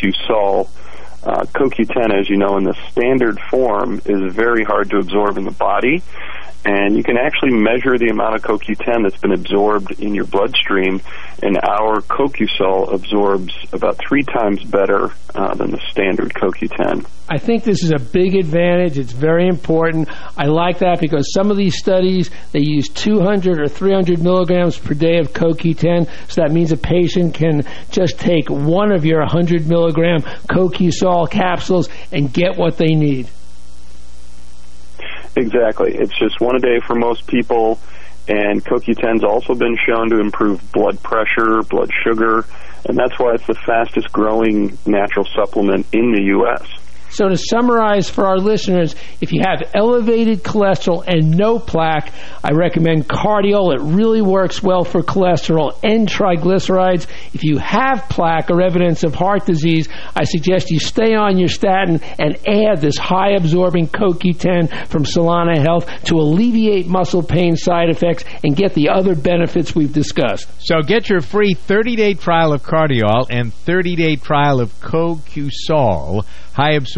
CoQ-Sol. Uh, CoQ10, as you know, in the standard form is very hard to absorb in the body, and you can actually measure the amount of CoQ10 that's been absorbed in your bloodstream, and our CoQ-Sol absorbs about three times better uh, than the standard CoQ10. I think this is a big advantage. It's very important. I like that because some of these studies, they use 200 or 300 milligrams per day of CoQ10, so that means a patient can just take one of your 100 milligram CoQ-Sol capsules and get what they need. Exactly. It's just one a day for most people, and CoQ10's also been shown to improve blood pressure, blood sugar, and that's why it's the fastest growing natural supplement in the U.S. So to summarize for our listeners, if you have elevated cholesterol and no plaque, I recommend Cardiol. It really works well for cholesterol and triglycerides. If you have plaque or evidence of heart disease, I suggest you stay on your statin and add this high-absorbing CoQ10 from Solana Health to alleviate muscle pain side effects and get the other benefits we've discussed. So get your free 30-day trial of Cardiol and 30-day trial of CoQ-Sol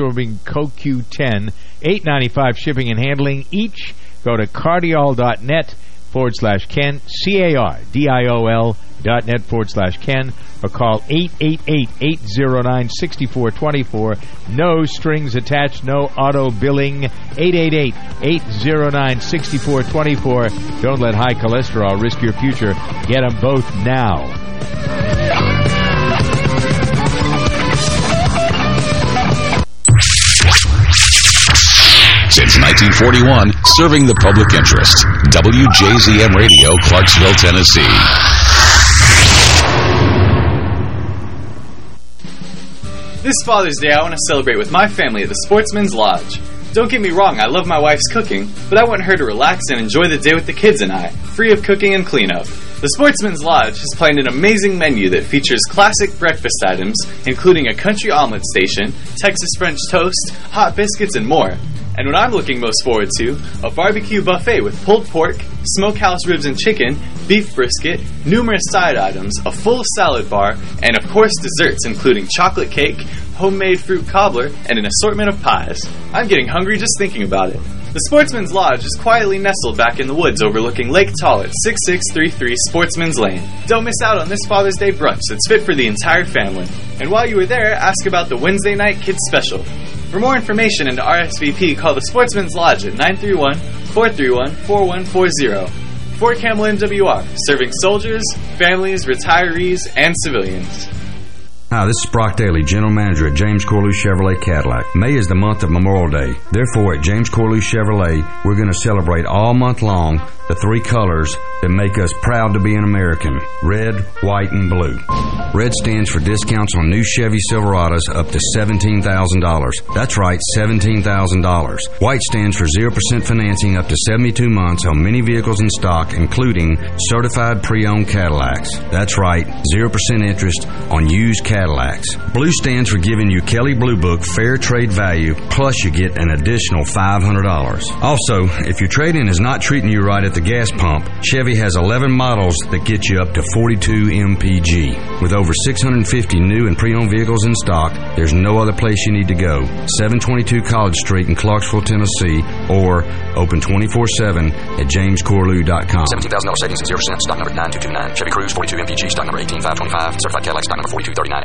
high-absorbing CoQ10, $8.95 shipping and handling each. Go to cardiol.net forward slash Ken, C-A-R-D-I-O-L dot net forward slash Ken, or call 888-809-6424. No strings attached, no auto billing. 888-809-6424. Don't let high cholesterol risk your future. Get them both now. Since 1941, serving the public interest. WJZM Radio, Clarksville, Tennessee. This Father's Day, I want to celebrate with my family at the Sportsman's Lodge. Don't get me wrong, I love my wife's cooking, but I want her to relax and enjoy the day with the kids and I, free of cooking and cleanup. The Sportsman's Lodge has planned an amazing menu that features classic breakfast items, including a country omelet station, Texas French toast, hot biscuits, and more. And what I'm looking most forward to, a barbecue buffet with pulled pork, smokehouse ribs and chicken, beef brisket, numerous side items, a full salad bar, and of course desserts including chocolate cake, homemade fruit cobbler, and an assortment of pies. I'm getting hungry just thinking about it. The Sportsman's Lodge is quietly nestled back in the woods overlooking Lake Tollet, 6633 Sportsman's Lane. Don't miss out on this Father's Day brunch that's fit for the entire family. And while you are there, ask about the Wednesday Night Kids Special. For more information and to RSVP, call the Sportsman's Lodge at 931-431-4140. Fort Campbell MWR, serving soldiers, families, retirees, and civilians. Hi, this is Brock Daly, General Manager at James Corlew Chevrolet Cadillac. May is the month of Memorial Day. Therefore, at James Corlew Chevrolet, we're going to celebrate all month long the three colors that make us proud to be an American. Red, white, and blue. Red stands for discounts on new Chevy Silverados up to $17,000. That's right, $17,000. White stands for 0% financing up to 72 months on many vehicles in stock, including certified pre-owned Cadillacs. That's right, 0% interest on used Cadillacs. Blue stands for giving you Kelley Blue Book fair trade value, plus you get an additional $500. Also, if your trade-in is not treating you right at the gas pump, Chevy has 11 models that get you up to 42 MPG. With over 650 new and pre-owned vehicles in stock, there's no other place you need to go. 722 College Street in Clarksville, Tennessee, or open 24-7 at jamescorlew.com. $17,000 savings and 0% stock number 9229. Chevy Cruze 42 MPG stock number 18525. Certified Cadillac stock number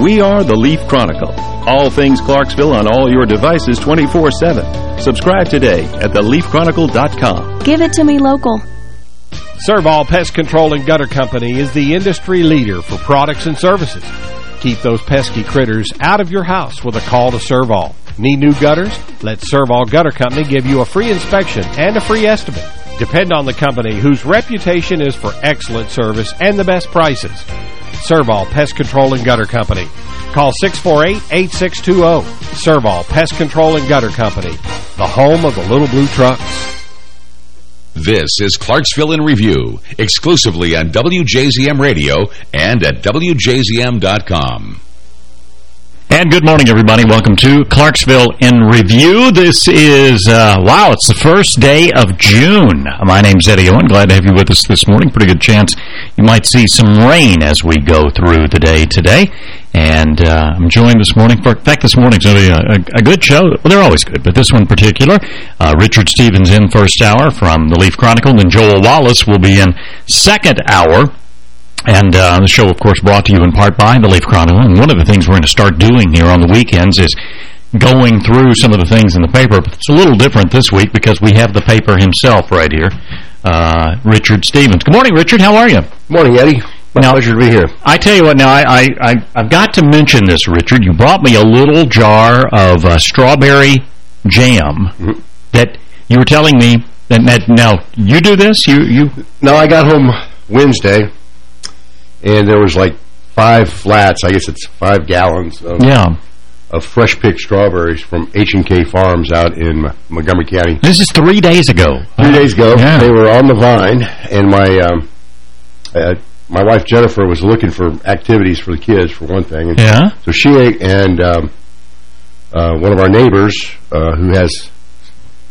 We are the Leaf Chronicle. All things Clarksville on all your devices 24-7. Subscribe today at theleafchronicle.com. Give it to me local. Servall Pest Control and Gutter Company is the industry leader for products and services. Keep those pesky critters out of your house with a call to Servall. Need new gutters? Let Servall Gutter Company give you a free inspection and a free estimate. Depend on the company whose reputation is for excellent service and the best prices. Servall Pest Control and Gutter Company. Call 648-8620. Servall Pest Control and Gutter Company. The home of the little blue trucks. This is Clarksville in Review, exclusively on WJZM Radio and at WJZM.com. And good morning, everybody. Welcome to Clarksville in Review. This is, uh, wow, it's the first day of June. My name's Eddie Owen. Glad to have you with us this morning. Pretty good chance you might see some rain as we go through the day today. And uh, I'm joined this morning, for, in fact, this morning's going to be a, a, good show. Well, they're always good, but this one in particular. Uh, Richard Stevens in first hour from the Leaf Chronicle, and Joel Wallace will be in second hour. And uh, the show, of course, brought to you in part by the Leaf Chronicle. And one of the things we're going to start doing here on the weekends is going through some of the things in the paper. But it's a little different this week because we have the paper himself right here, uh, Richard Stevens. Good morning, Richard. How are you? Good morning, Eddie. My now, pleasure to be here. I tell you what, now, I, I, I, have got to mention this, Richard. You brought me a little jar of uh, strawberry jam mm -hmm. that you were telling me that, that, now, you do this? You, you? No, I got home Wednesday and there was like five flats. I guess it's five gallons of, yeah. of fresh picked strawberries from H&K Farms out in Montgomery County. This is three days ago. Three days ago. Yeah. They were on the vine, and my um, uh, my wife Jennifer was looking for activities for the kids, for one thing. And yeah. So she and um, uh, one of our neighbors uh, who has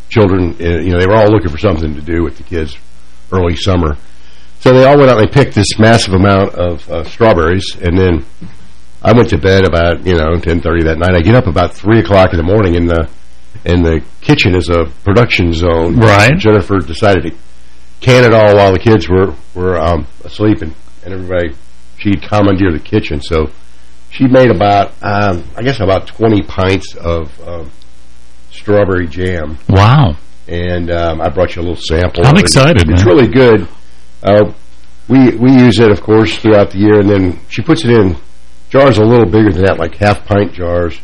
children, uh, you know, they were all looking for something to do with the kids early summer. So they all went out and they picked this massive amount of uh, strawberries, and then I went to bed about, you know, 10.30 that night. I get up about 3 o'clock in the morning, and the and the kitchen is a production zone. Right. Jennifer decided to can it all while the kids were, were um, asleep, and, and everybody, she'd commandeer the kitchen. So she made about, um, I guess about 20 pints of um, strawberry jam. Wow. And um, I brought you a little sample. I'm excited, It's man. really good. Uh, we we use it, of course, throughout the year, and then she puts it in jars a little bigger than that, like half-pint jars,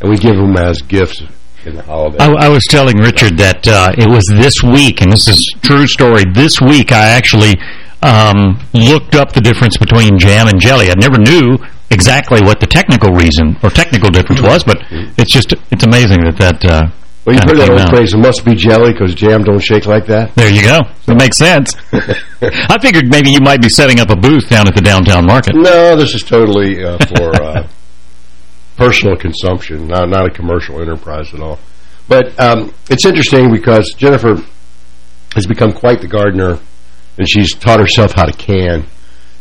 and we give them as gifts in the holiday. I, I was telling Richard that uh, it was this week, and this is true story. This week, I actually um, looked up the difference between jam and jelly. I never knew exactly what the technical reason or technical difference was, but it's just it's amazing that that uh, well, you've heard that old phrase, it must be jelly because jam don't shake like that? There you go. That makes sense. I figured maybe you might be setting up a booth down at the downtown market. No, this is totally uh, for uh, personal consumption, not, not a commercial enterprise at all. But um, it's interesting because Jennifer has become quite the gardener, and she's taught herself how to can.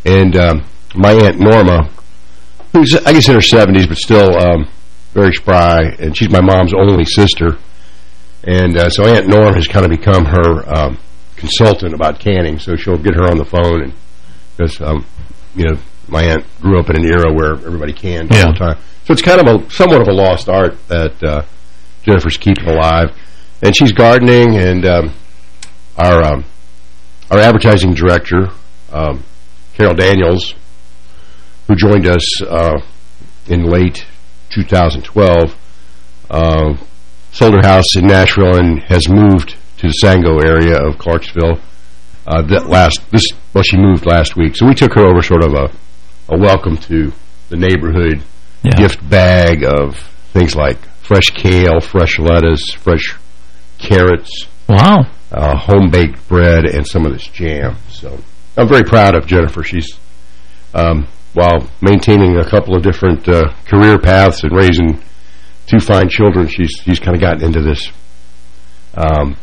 And um, my Aunt Norma, who's, I guess, in her 70s, but still um, very spry, and she's my mom's only sister, and uh, so Aunt Norm has kind of become her um, consultant about canning. So she'll get her on the phone, and because um, you know my aunt grew up in an era where everybody canned yeah. all the time. So it's kind of a somewhat of a lost art that uh, Jennifer's keeping alive, and she's gardening. And um, our um, our advertising director, um, Carol Daniels, who joined us uh, in late 2012. Uh, sold her house in Nashville and has moved to the Sango area of Clarksville. Uh, that last this well, she moved last week, so we took her over sort of a a welcome to the neighborhood yeah. gift bag of things like fresh kale, fresh lettuce, fresh carrots. Wow. Uh, home baked bread and some of this jam. So I'm very proud of Jennifer. She's um, while maintaining a couple of different uh, career paths and raising two fine children, she's she's kind of gotten into this um,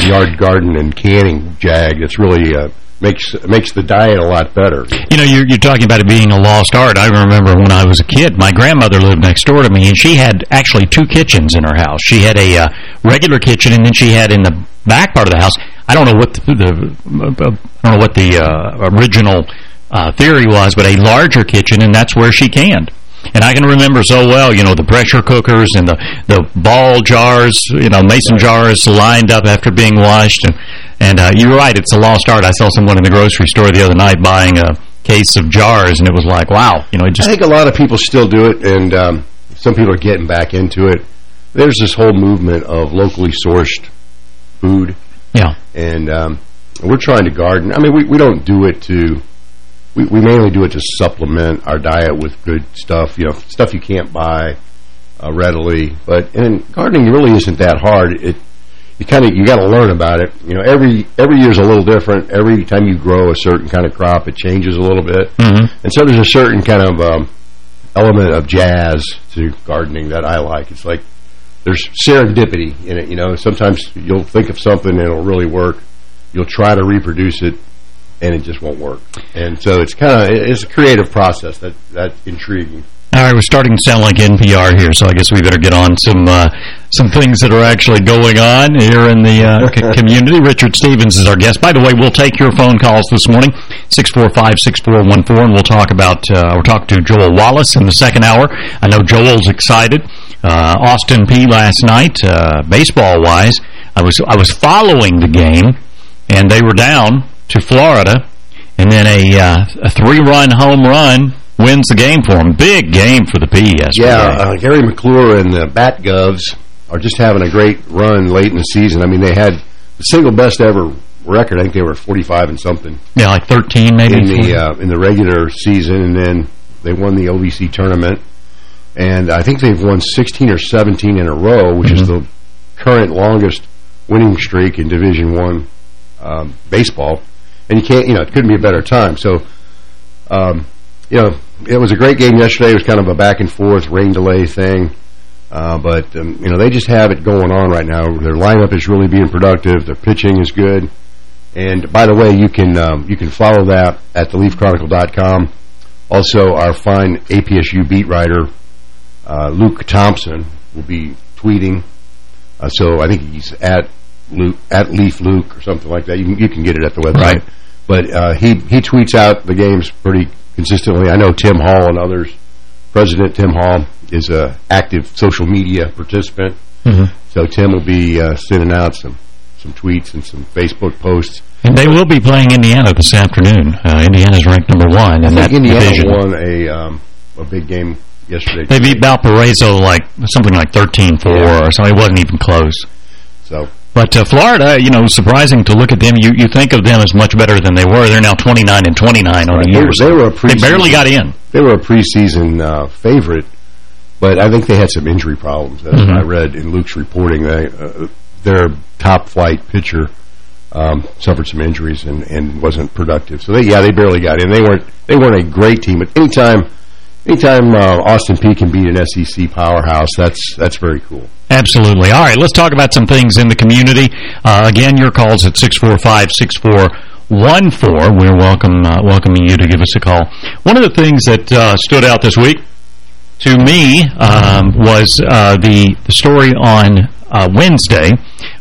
yard garden and canning jag. It's really uh, makes makes the diet a lot better. You know, you're, you're talking about it being a lost art. I remember when I was a kid, my grandmother lived next door to me, and she had actually two kitchens in her house. She had a uh, regular kitchen, and then she had in the back part of the house. I don't know what the, the uh, I don't know what the uh, original uh, theory was, but a larger kitchen, and that's where she canned. And I can remember so well, you know, the pressure cookers and the, the ball jars, you know, mason jars lined up after being washed. And, and uh, you're right, it's a lost art. I saw someone in the grocery store the other night buying a case of jars, and it was like, wow. you know, it just I think a lot of people still do it, and um, some people are getting back into it. There's this whole movement of locally sourced food. Yeah. And um, we're trying to garden. I mean, we, we don't do it to we, we mainly do it to supplement our diet with good stuff, you know, stuff you can't buy uh, readily. But and gardening really isn't that hard. It you kind of you got to learn about it. You know, every every year's a little different. Every time you grow a certain kind of crop, it changes a little bit. Mhm. And so there's a certain kind of um, element of jazz to gardening that I like. It's like there's serendipity in it. You know, sometimes you'll think of something and it'll really work. You'll try to reproduce it, and it just won't work. And so it's kind of it's a creative process that that's intriguing. All right, we're starting to sound like NPR here, so I guess we better get on some uh, some things that are actually going on here in the uh, community. Richard Stevens is our guest. By the way, we'll take your phone calls this morning, 645-6414, and we'll talk about, uh, we're talking to Joel Wallace in the second hour. I know Joel's excited. Uh, Austin Peay last night, uh, baseball-wise, I was I was following the game, and they were down to Florida, and then a, uh, a three-run home run wins the game for them. Big game for the Peay yesterday. Yeah, uh, Gary McClure and the Bat Govs are just having a great run late in the season. I mean, they had the single best ever record. I think they were 45 and something. Yeah, like 13 maybe. in the uh, in the regular season, and then they won the OVC tournament. And I think they've won 16 or 17 in a row, which is the current longest winning streak in Division One um, baseball. And you can't, you know, it couldn't be a better time. So, um, you know, it was a great game yesterday. It was kind of a back and forth rain delay thing. Uh, but, um, you know, they just have it going on right now. Their lineup is really being productive. Their pitching is good. And by the way, you can um, you can follow that at theleafchronicle.com. Also, our fine APSU beat writer, uh, Luke Thompson, will be tweeting. Uh, so I think he's at Luke, at Leaf Luke or something like that. You can, you can get it at the website. Right. But uh, he he tweets out the games pretty consistently. I know Tim Hall and others. President Tim Hall is a active social media participant. Mhm. So Tim will be uh, sending out some some tweets and some Facebook posts. And they will be playing Indiana this afternoon. Uh, Indiana's ranked number one in that Indiana division. won a um, a big game yesterday. They beat Valparaiso like something like 13-4 or something. It wasn't even close. So, But uh, Florida, you know, surprising to look at them. You you think of them as much better than they were. They're now 29 and 29 on Right. the They year. they were a They barely got in. They were a preseason uh, favorite, but I think they had some injury problems. As Mhm. I read in Luke's reporting, they, uh, their top flight pitcher um, suffered some injuries and, and wasn't productive. So they, yeah, they barely got in. They weren't they weren't a great team, but anytime anytime uh, Austin Peay can beat an SEC powerhouse, that's that's very cool. Absolutely. All right, let's talk about some things in the community. Uh, again, your calls at 645-6414. We're welcome, uh, welcoming you to give us a call. One of the things that uh, stood out this week to me um, was uh, the, the story on uh, Wednesday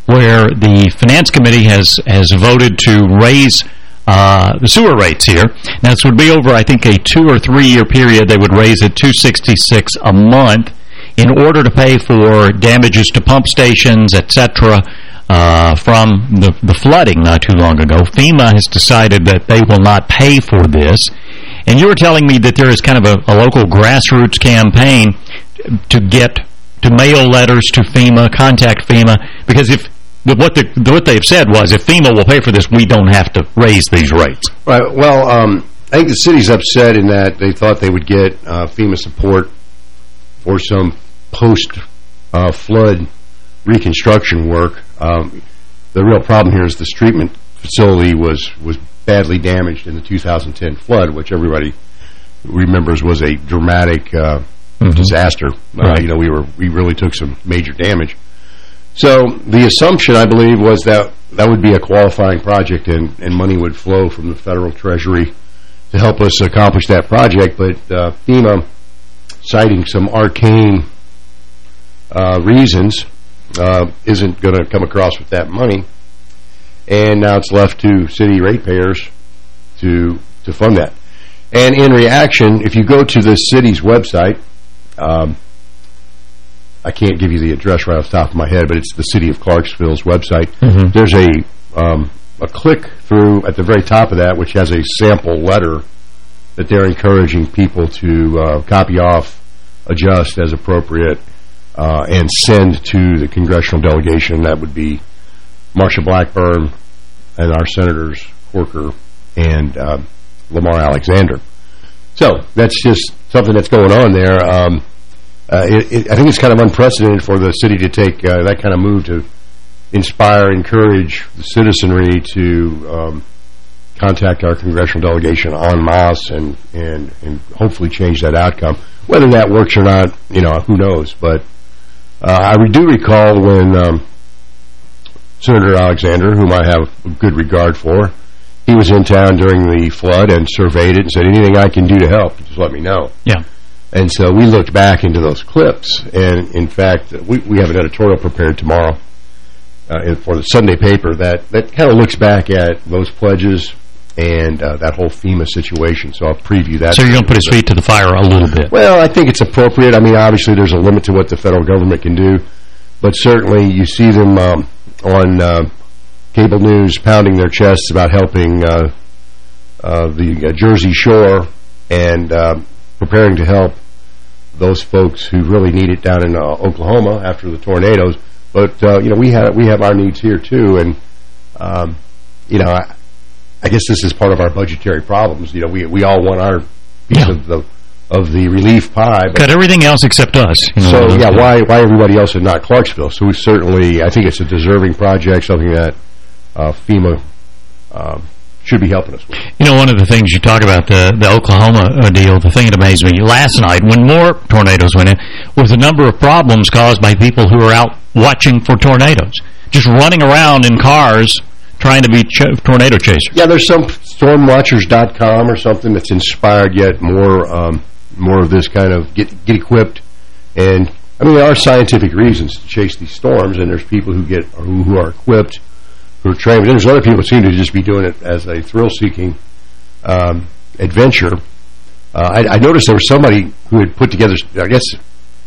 where the Finance Committee has, has voted to raise uh, the sewer rates here. Now, this would be over, I think, a two- or three-year period. They would raise it 266 a month in order to pay for damages to pump stations, etc., uh, from the, the flooding not too long ago. FEMA has decided that they will not pay for this. And you were telling me that there is kind of a, a local grassroots campaign to get to mail letters to FEMA, contact FEMA, because if what the what they've said was if FEMA will pay for this, we don't have to raise these rates. Right. Well, um, I think the city's upset in that they thought they would get uh, FEMA support for some post-flood reconstruction work. Um, the real problem here is this treatment facility was was badly damaged in the 2010 flood, which everybody remembers was a dramatic uh, Mhm. disaster. Uh, Right. you know, we were we really took some major damage. So the assumption, I believe, was that that would be a qualifying project and, and money would flow from the federal treasury to help us accomplish that project. But uh, FEMA, citing some arcane uh, reasons, uh, isn't going to come across with that money. And now it's left to city ratepayers to to fund that. And in reaction, if you go to the city's website, um, I can't give you the address right off the top of my head, but it's the City of Clarksville's website. Mhm. There's a um, a click through at the very top of that, which has a sample letter that they're encouraging people to uh, copy off, adjust as appropriate, uh, and send to the congressional delegation. That would be Marsha Blackburn and our senators Corker and uh, Lamar Alexander. So that's just something that's going on there. Um, uh, it, it, I think it's kind of unprecedented for the city to take uh, that kind of move to inspire, encourage the citizenry to um, contact our congressional delegation en masse and, and, and hopefully change that outcome. Whether that works or not, you know, who knows. But uh, I do recall when um, Senator Alexander, whom I have good regard for, he was in town during the flood and surveyed it and said, anything I can do to help, just let me know. Yeah. And so we looked back into those clips, and in fact, we, we have an editorial prepared tomorrow uh, for the Sunday paper that, that kind of looks back at those pledges and uh, that whole FEMA situation. So I'll preview that. So you're going to put his feet to the fire a little bit. Well, I think it's appropriate. I mean, obviously there's a limit to what the federal government can do, but certainly you see them um, on uh, cable news pounding their chests about helping uh, uh, the uh, Jersey Shore and uh, preparing to help those folks who really need it down in uh, Oklahoma after the tornadoes. But uh, you know, we have we have our needs here too, and um, you know, I, I guess this is part of our budgetary problems. You know, we we all want our piece Yeah. of the of the relief pie. But Cut everything else except us. you know. so yeah, why why everybody else and not Clarksville? So we certainly, I think it's a deserving project, something that uh, FEMA um, should be helping us with. You know, one of the things you talk about, the, the Oklahoma uh, deal, the thing that amazed me last night when more tornadoes went in was the number of problems caused by people who are out watching for tornadoes. Just running around in cars trying to be ch tornado chasers. Yeah, there's some stormwatchers.com or something that's inspired yet more um, more of this kind of get get equipped and I mean there are scientific reasons to chase these storms and there's people who get who, who are equipped who are trained. And there's other people who seem to just be doing it as a thrill-seeking um, adventure. Uh, I, I noticed there was somebody who had put together, I guess,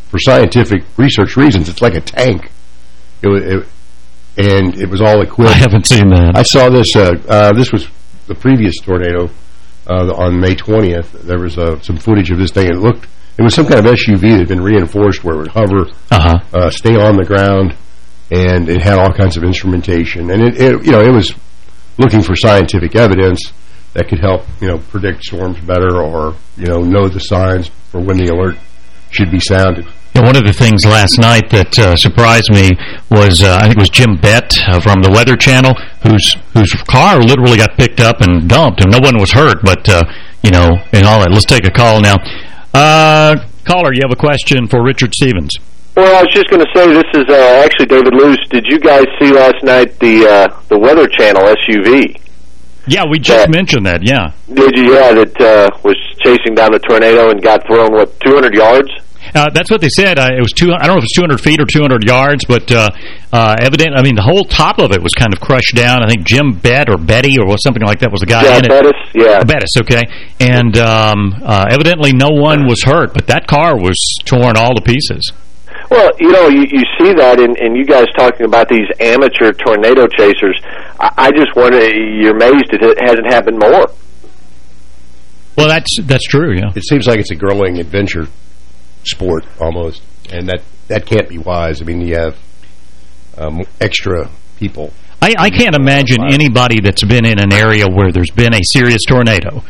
for scientific research reasons, it's like a tank. It, it, and it was all equipped. I haven't seen that. I saw this. Uh, uh, this was the previous tornado uh, on May 20th. There was uh, some footage of this thing. It looked. It was some kind of SUV that had been reinforced where it would hover, Uh-huh. uh, stay on the ground, and it had all kinds of instrumentation. And it, it, you know, it was looking for scientific evidence that could help, you know, predict storms better or, you know, know the signs for when the alert should be sounded. Yeah, one of the things last night that uh, surprised me was uh, I think it was Jim Bett uh, from the Weather Channel whose whose car literally got picked up and dumped and no one was hurt but uh, you know and all that. Let's take a call now. Uh, caller, you have a question for Richard Stevens. Well, I was just going to say this is uh, actually David Luce. Did you guys see last night the uh, the Weather Channel SUV? Yeah, we just mentioned that. Yeah. Did you? Yeah, that uh, was chasing down the tornado and got thrown what 200 yards. Uh, that's what they said. Uh, it was two. I don't know if it was 200 feet or 200 yards, but uh, uh, evident. I mean, the whole top of it was kind of crushed down. I think Jim Bett or Betty or something like that was the guy Yeah, in it. Bettes, yeah. Uh, Bettes, okay. And um, uh, evidently, no one was hurt, but that car was torn all to pieces. Well, you know, you, you see that, and, and you guys talking about these amateur tornado chasers. I, I just wonder, you're amazed it hasn't happened more. Well, that's that's true. Yeah. It seems like it's a growing adventure sport almost, and that that can't be wise. I mean, you have um, extra people. I, I can't imagine anybody that's been in an area where there's been a serious tornado,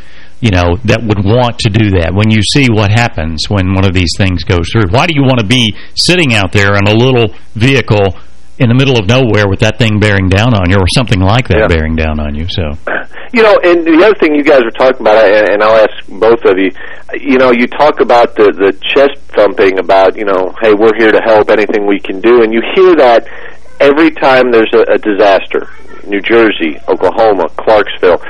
you know, that would want to do that. When you see what happens when one of these things goes through, why do you want to be sitting out there in a little vehicle in the middle of nowhere with that thing bearing down on you or something like that bearing down on you? So, You know, and the other thing you guys were talking about, and, and I'll ask both of you, you know, you talk about the, the chest thumping about, you know, hey, we're here to help, anything we can do, and you hear that every time there's a, a disaster. New Jersey, Oklahoma, Clarksville.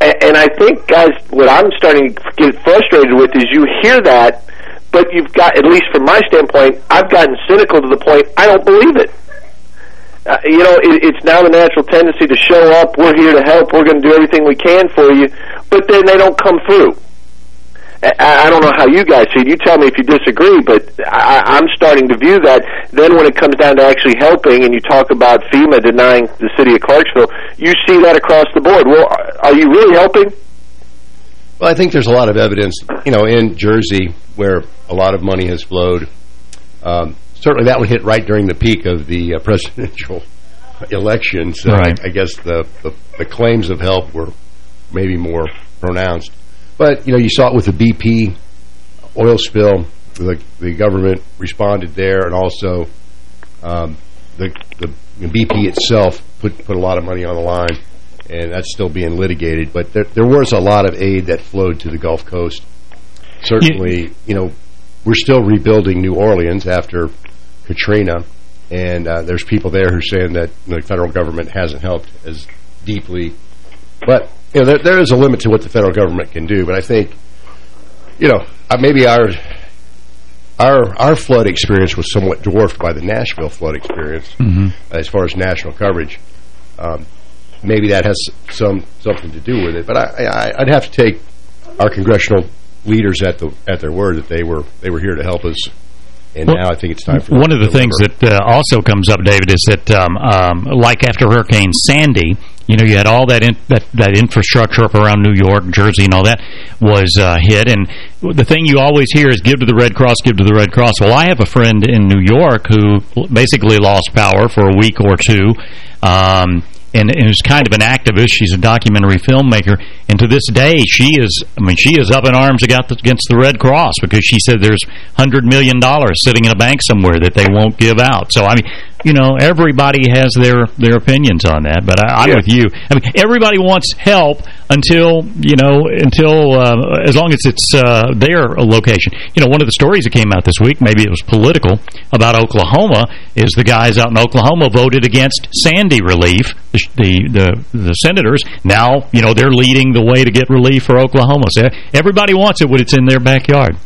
And, I think, guys, what I'm starting to get frustrated with is you hear that, but you've got, at least from my standpoint, I've gotten cynical to the point I don't believe it. Uh, you know, it, it's now the natural tendency to show up. We're here to help. We're going to do everything we can for you, but then they don't come through. I, I don't know how you guys see it. You tell me if you disagree, but I, I'm starting to view that. Then when it comes down to actually helping, and you talk about FEMA denying the city of Clarksville, you see that across the board. Well, are you really helping? Well, I think there's a lot of evidence, you know, in Jersey where a lot of money has flowed. Um, certainly that would hit right during the peak of the uh, presidential election. So Right. I, I guess the, the, the claims of help were maybe more pronounced. But, you know, you saw it with the BP oil spill. The, the government responded there, and also um, the, the BP itself put put a lot of money on the line, and that's still being litigated. But there, there was a lot of aid that flowed to the Gulf Coast. Certainly, you know, we're still rebuilding New Orleans after Katrina, and uh, there's people there who are saying that the federal government hasn't helped as deeply. But you know, there, there is a limit to what the federal government can do. But I think, you know, uh, maybe our our our flood experience was somewhat dwarfed by the Nashville flood experience Mhm. as far as national coverage. Um, maybe that has some something to do with it. But I, I, I'd have to take our congressional leaders at the at their word that they were they were here to help us. And Well, now I think it's time for One of the things that uh, also comes up, David, is that um, um, like after Hurricane Sandy, you know, you had all that in, that that infrastructure up around New York, Jersey, and all that was uh, hit. And the thing you always hear is give to the Red Cross, give to the Red Cross. Well, I have a friend in New York who basically lost power for a week or two. Um, and, and is kind of an activist. She's a documentary filmmaker, and to this day, she is. I mean, she is up in arms against the, against the Red Cross because she said there's hundred million dollars sitting in a bank somewhere that they won't give out. So, I mean, you know, everybody has their their opinions on that. But I, I'm with you. I mean, everybody wants help until you know until uh, as long as it's uh, their location. You know, one of the stories that came out this week, maybe it was political, about Oklahoma, is the guys out in Oklahoma voted against Sandy relief. The the the, the senators now, you know, they're leading the way to get relief for Oklahoma. So everybody wants it when it's in their backyard.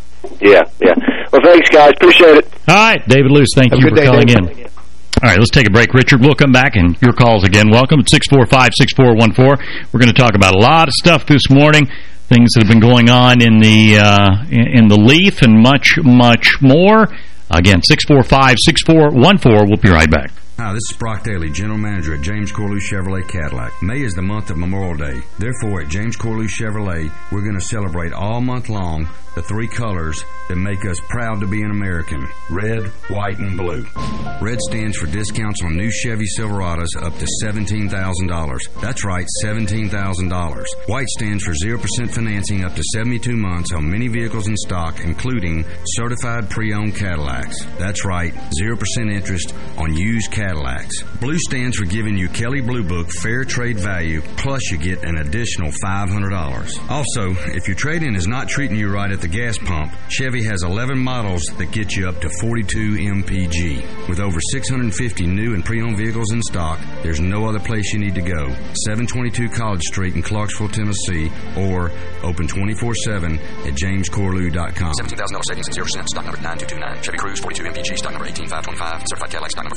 Yeah, yeah. Well, thanks, guys. Appreciate it. All right, David Luce, thank Have you for day, calling David. in. All right, let's take a break. Richard, we'll come back and your calls again. Welcome at 645-6414. We're going to talk about a lot of stuff this morning, things that have been going on in the uh, in the Leaf and much, much more. Again, 645-6414. We'll be right back. Hi, this is Brock Daly, General Manager at James Corlew Chevrolet Cadillac. May is the month of Memorial Day. Therefore, at James Corlew Chevrolet, we're going to celebrate all month long the three colors that make us proud to be an American. Red, white, and blue. Red stands for discounts on new Chevy Silverados up to $17,000. That's right, $17,000. White stands for 0% financing up to 72 months on many vehicles in stock, including certified pre-owned Cadillacs. That's right, 0% interest on used Cadillacs. Blue stands for giving you Kelley Blue Book fair trade value, plus you get an additional $500. Also, if your trade-in is not treating you right at the gas pump, Chevy has 11 models that get you up to 42 mpg. With over 650 new and pre-owned vehicles in stock, there's no other place you need to go. 722 College Street in Clarksville, Tennessee, or open 24-7 at jamescorlew.com. $17,000 savings and 0% stock number 9229. Chevy Cruze 42 MPG stock number 18525. Certified Cadillac stock number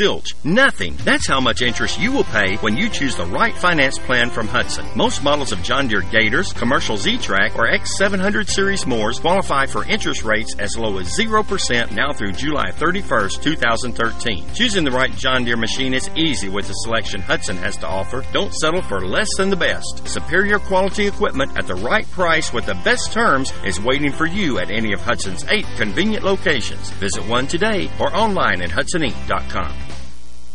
Zilch. Nothing. That's how much interest you will pay when you choose the right finance plan from Hudson. Most models of John Deere Gators, commercial Z-Trak, or X700 series mowers qualify for interest rates as low as 0% now through July 31st, 2013. Choosing the right John Deere machine is easy with the selection Hudson has to offer. Don't settle for less than the best. Superior quality equipment at the right price with the best terms is waiting for you at any of Hudson's eight convenient locations. Visit one today or online at HudsonInc.com.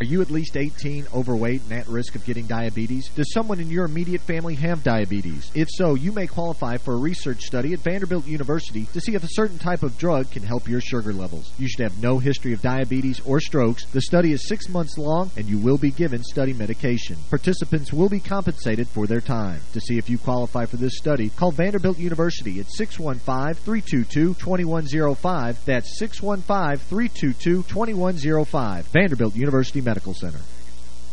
Are you at least 18, overweight, and at risk of getting diabetes? Does someone in your immediate family have diabetes? If so, you may qualify for a research study at Vanderbilt University to see if a certain type of drug can help your sugar levels. You should have no history of diabetes or strokes. The study is six months long, and you will be given study medication. Participants will be compensated for their time. To see if you qualify for this study, call Vanderbilt University at 615-322-2105. That's 615-322-2105. Vanderbilt University Medical Center.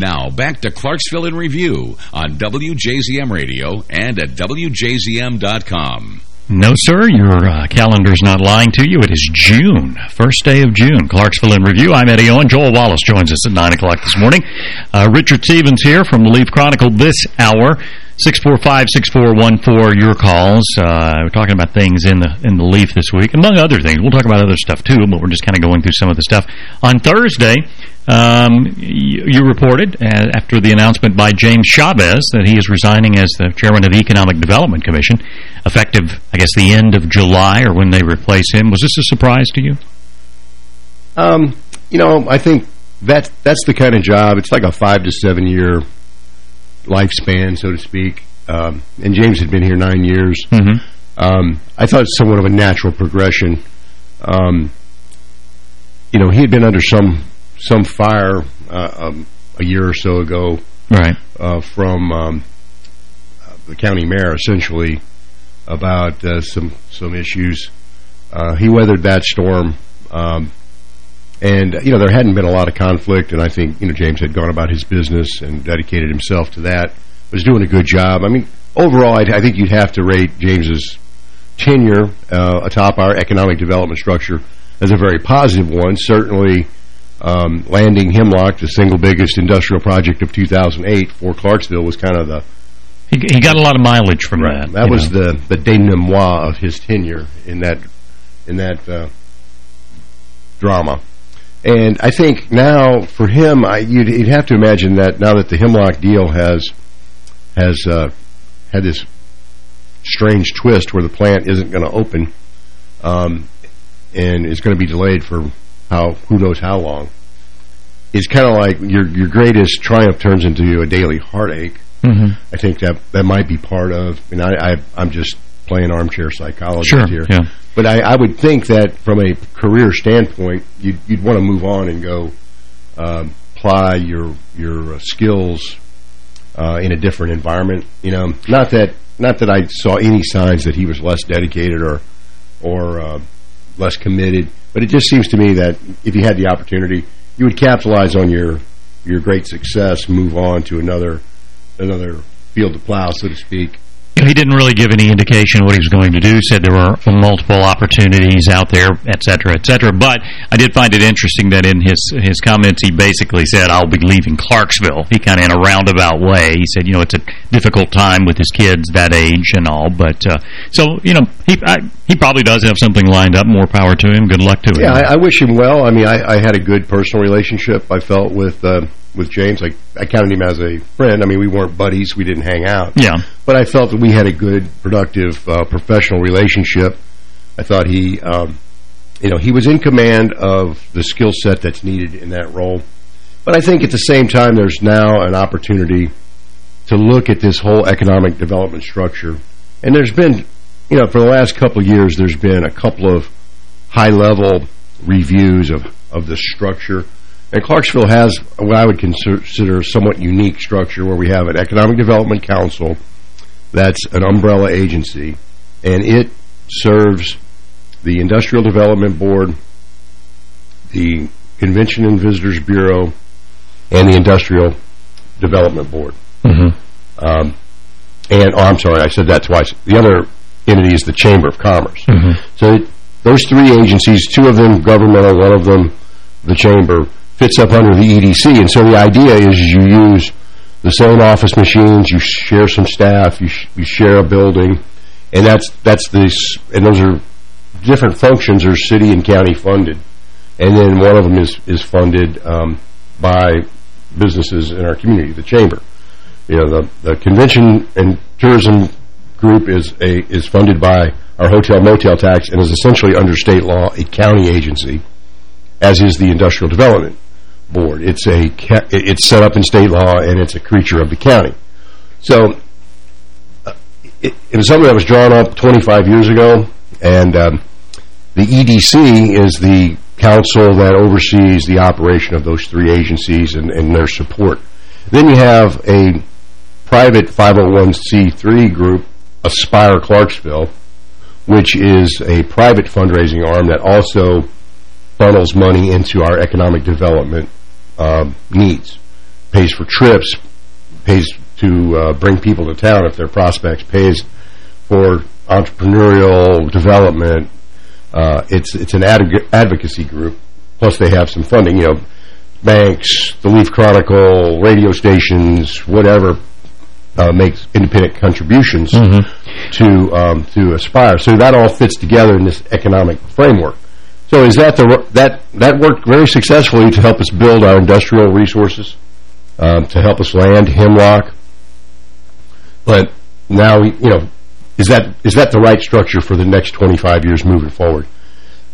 Now, back to Clarksville in Review on WJZM Radio and at WJZM.com. No, sir. Your uh, calendar's not lying to you. It is June, first day of June. Clarksville in Review. I'm Eddie Owen. Joel Wallace joins us at 9 o'clock this morning. Uh, Richard Stevens here from the Leaf Chronicle this hour. 645-6414, your calls. Uh, we're talking about things in the in the Leaf this week, among other things. We'll talk about other stuff, too, but we're just kind of going through some of the stuff. On Thursday, um, you, you reported, uh, after the announcement by James Chavez, that he is resigning as the chairman of the Economic Development Commission, effective, I guess, the end of July or when they replace him. Was this a surprise to you? Um, you know, I think that that's the kind of job, it's like a five to seven year lifespan, so to speak. Um, and James had been here nine years. Mm -hmm. um, I thought it was somewhat of a natural progression. Um, you know, he had been under some some fire uh, um, a year or so ago, right? Uh, from um, the county mayor, essentially, about uh, some some issues. Uh, he weathered that storm. Um, and, you know, there hadn't been a lot of conflict, and I think, you know, James had gone about his business and dedicated himself to that, was doing a good job. I mean, overall, I, I think you'd have to rate James's tenure uh, atop our economic development structure as a very positive one. Certainly, um, landing Hemlock, the single biggest industrial project of 2008 for Clarksville, was kind of the... He, he got a lot of mileage from right. that. That was know. the, the denouement of his tenure in that, in that uh, drama. And I think now, for him, I, you'd, you'd, have to imagine that now that the Hemlock deal has has uh, had this strange twist where the plant isn't going to open um, and is going to be delayed for how who knows how long, it's kind of like your your greatest triumph turns into a daily heartache. Mm -hmm. I think that that might be part of, and I, I I'm just playing armchair psychologist sure, here. Yeah. But I, I would think that from a career standpoint, you'd, you'd want to move on and go um, apply your your uh, skills uh, in a different environment. You know, not that not that I saw any signs that he was less dedicated or or uh, less committed, but it just seems to me that if you had the opportunity, you would capitalize on your your great success, move on to another another field to plow, so to speak. He didn't really give any indication what he was going to do, said there were multiple opportunities out there, et cetera, et cetera. But I did find it interesting that in his his comments, he basically said, I'll be leaving Clarksville. He kind of in a roundabout way. He said, you know, it's a difficult time with his kids that age and all. But uh, so, you know, he I, he probably does have something lined up. More power to him. Good luck to him. Yeah, I, I wish him well. I mean, I, I had a good personal relationship, I felt, with... Uh, with James. I, I counted him as a friend. I mean, we weren't buddies. We didn't hang out. Yeah. But I felt that we had a good, productive, uh, professional relationship. I thought he, um, you know, he was in command of the skill set that's needed in that role. But I think at the same time, there's now an opportunity to look at this whole economic development structure. And there's been, you know, for the last couple of years, there's been a couple of high-level reviews of, of the structure and Clarksville has what I would consider a somewhat unique structure where we have an Economic Development Council that's an umbrella agency, and it serves the Industrial Development Board, the Convention and Visitors Bureau, and the Industrial Development Board. Mm -hmm. um, and, oh, I'm sorry, I said that twice. The other entity is the Chamber of Commerce. Mm -hmm. So those three agencies, two of them governmental, one of them the Chamber, fits up under the EDC. And so the idea is you use the same office machines, you share some staff, you, sh you share a building, and that's that's this, and those are different functions are city and county funded, and then one of them is is funded um, by businesses in our community, the chamber. You know, the the convention and tourism group is a is funded by our hotel motel tax and is essentially under state law a county agency, as is the industrial development board. It's a it's set up in state law, and it's a creature of the county. So uh, it, it was something that was drawn up 25 years ago, and um, the EDC is the council that oversees the operation of those three agencies and, and their support. Then you have a private 501c3 group, Aspire Clarksville, which is a private fundraising arm that also funnels money into our economic development um, needs. Pays for trips, pays to uh, bring people to town if they're prospects, pays for entrepreneurial development. Uh, it's it's an ad advocacy group. Plus, they have some funding. You know, banks, the Leaf Chronicle, radio stations, whatever uh, makes independent contributions mm -hmm. to um, to Aspire. So that all fits together in this economic framework. So is that the that that worked very successfully to help us build our industrial resources, um, to help us land Hemlock. But now you know, is that is that the right structure for the next 25 years moving forward?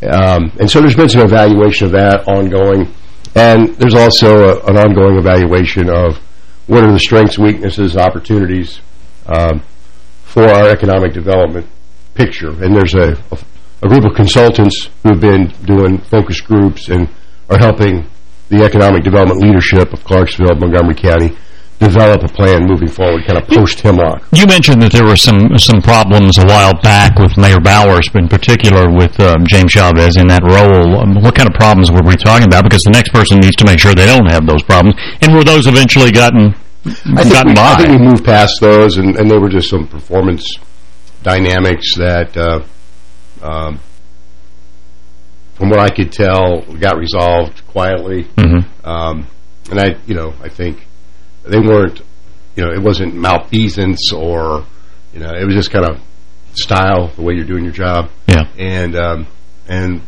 Um, and so there's been some evaluation of that ongoing, and there's also a, an ongoing evaluation of what are the strengths, weaknesses, opportunities um, for our economic development picture. And there's a, a, a, group of consultants who have been doing focus groups and are helping the economic development leadership of Clarksville, Montgomery County, develop a plan moving forward, kind of post-Hemlock. You mentioned that there were some some problems a while back with Mayor Bowers, in particular with um, James Chavez in that role. Um, what kind of problems were we talking about? Because the next person needs to make sure they don't have those problems. And were those eventually gotten, I gotten we, by? I think we moved past those, and, and there were just some performance dynamics that, uh, um, from what I could tell, got resolved quietly. Mm -hmm. um, and I, you know, I think they weren't, you know, it wasn't malfeasance or, you know, it was just kind of style, the way you're doing your job. Yeah. And, um, and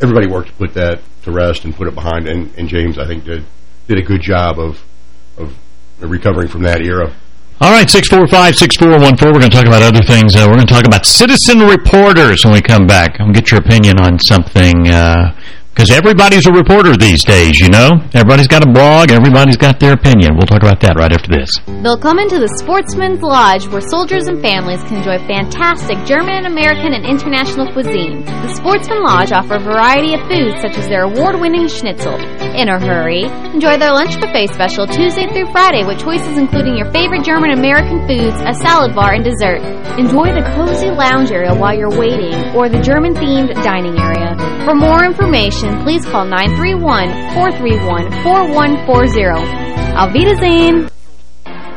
everybody worked to put that to rest and put it behind, and, and James, I think, did, did a good job of, of recovering from that era. All right, 645-6414. We're going to talk about other things. Uh, we're going to talk about citizen reporters when we come back. I'll get your opinion on something uh, because everybody's a reporter these days, you know? Everybody's got a blog, everybody's got their opinion. We'll talk about that right after this. They'll come into the Sportsman's Lodge, where soldiers and families can enjoy fantastic German, American, and international cuisine. The Sportsman Lodge offer a variety of foods, such as their award-winning schnitzel. In a hurry, enjoy their lunch buffet special Tuesday through Friday with choices including your favorite German American foods, a salad bar, and dessert. Enjoy the cozy lounge area while you're waiting, or the German-themed dining area. For more information, please call 931-431-4140. Auf Wiedersehen!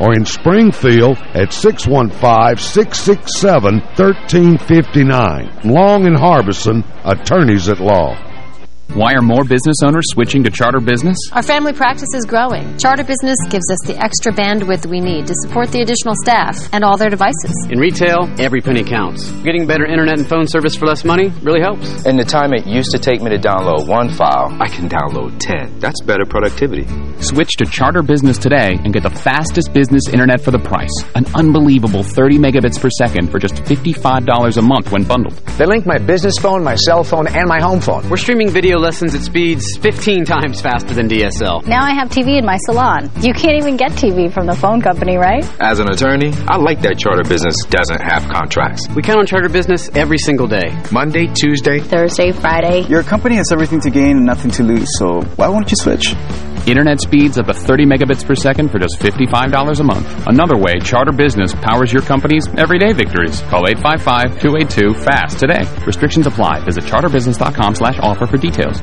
or in Springfield at 615-667-1359. Long and Harbison, attorneys at law. Why are more business owners switching to charter business? Our family practice is growing. Charter business gives us the extra bandwidth we need to support the additional staff and all their devices. In retail, every penny counts. Getting better internet and phone service for less money really helps. In the time it used to take me to download one file, I can download 10. That's better productivity. Switch to charter business today and get the fastest business internet for the price. An unbelievable 30 megabits per second for just $55 a month when bundled. They link my business phone, my cell phone, and my home phone. We're streaming video lessons at speeds 15 times faster than DSL. Now I have TV in my salon. You can't even get TV from the phone company, right? As an attorney, I like that charter business doesn't have contracts. We count on charter business every single day. Monday, Tuesday, Thursday, Friday. Your company has everything to gain and nothing to lose, so why won't you switch? Internet speeds up to 30 megabits per second for just $55 a month. Another way Charter Business powers your company's everyday victories. Call 855-282-FAST today. Restrictions apply. Visit charterbusiness.com slash offer for details.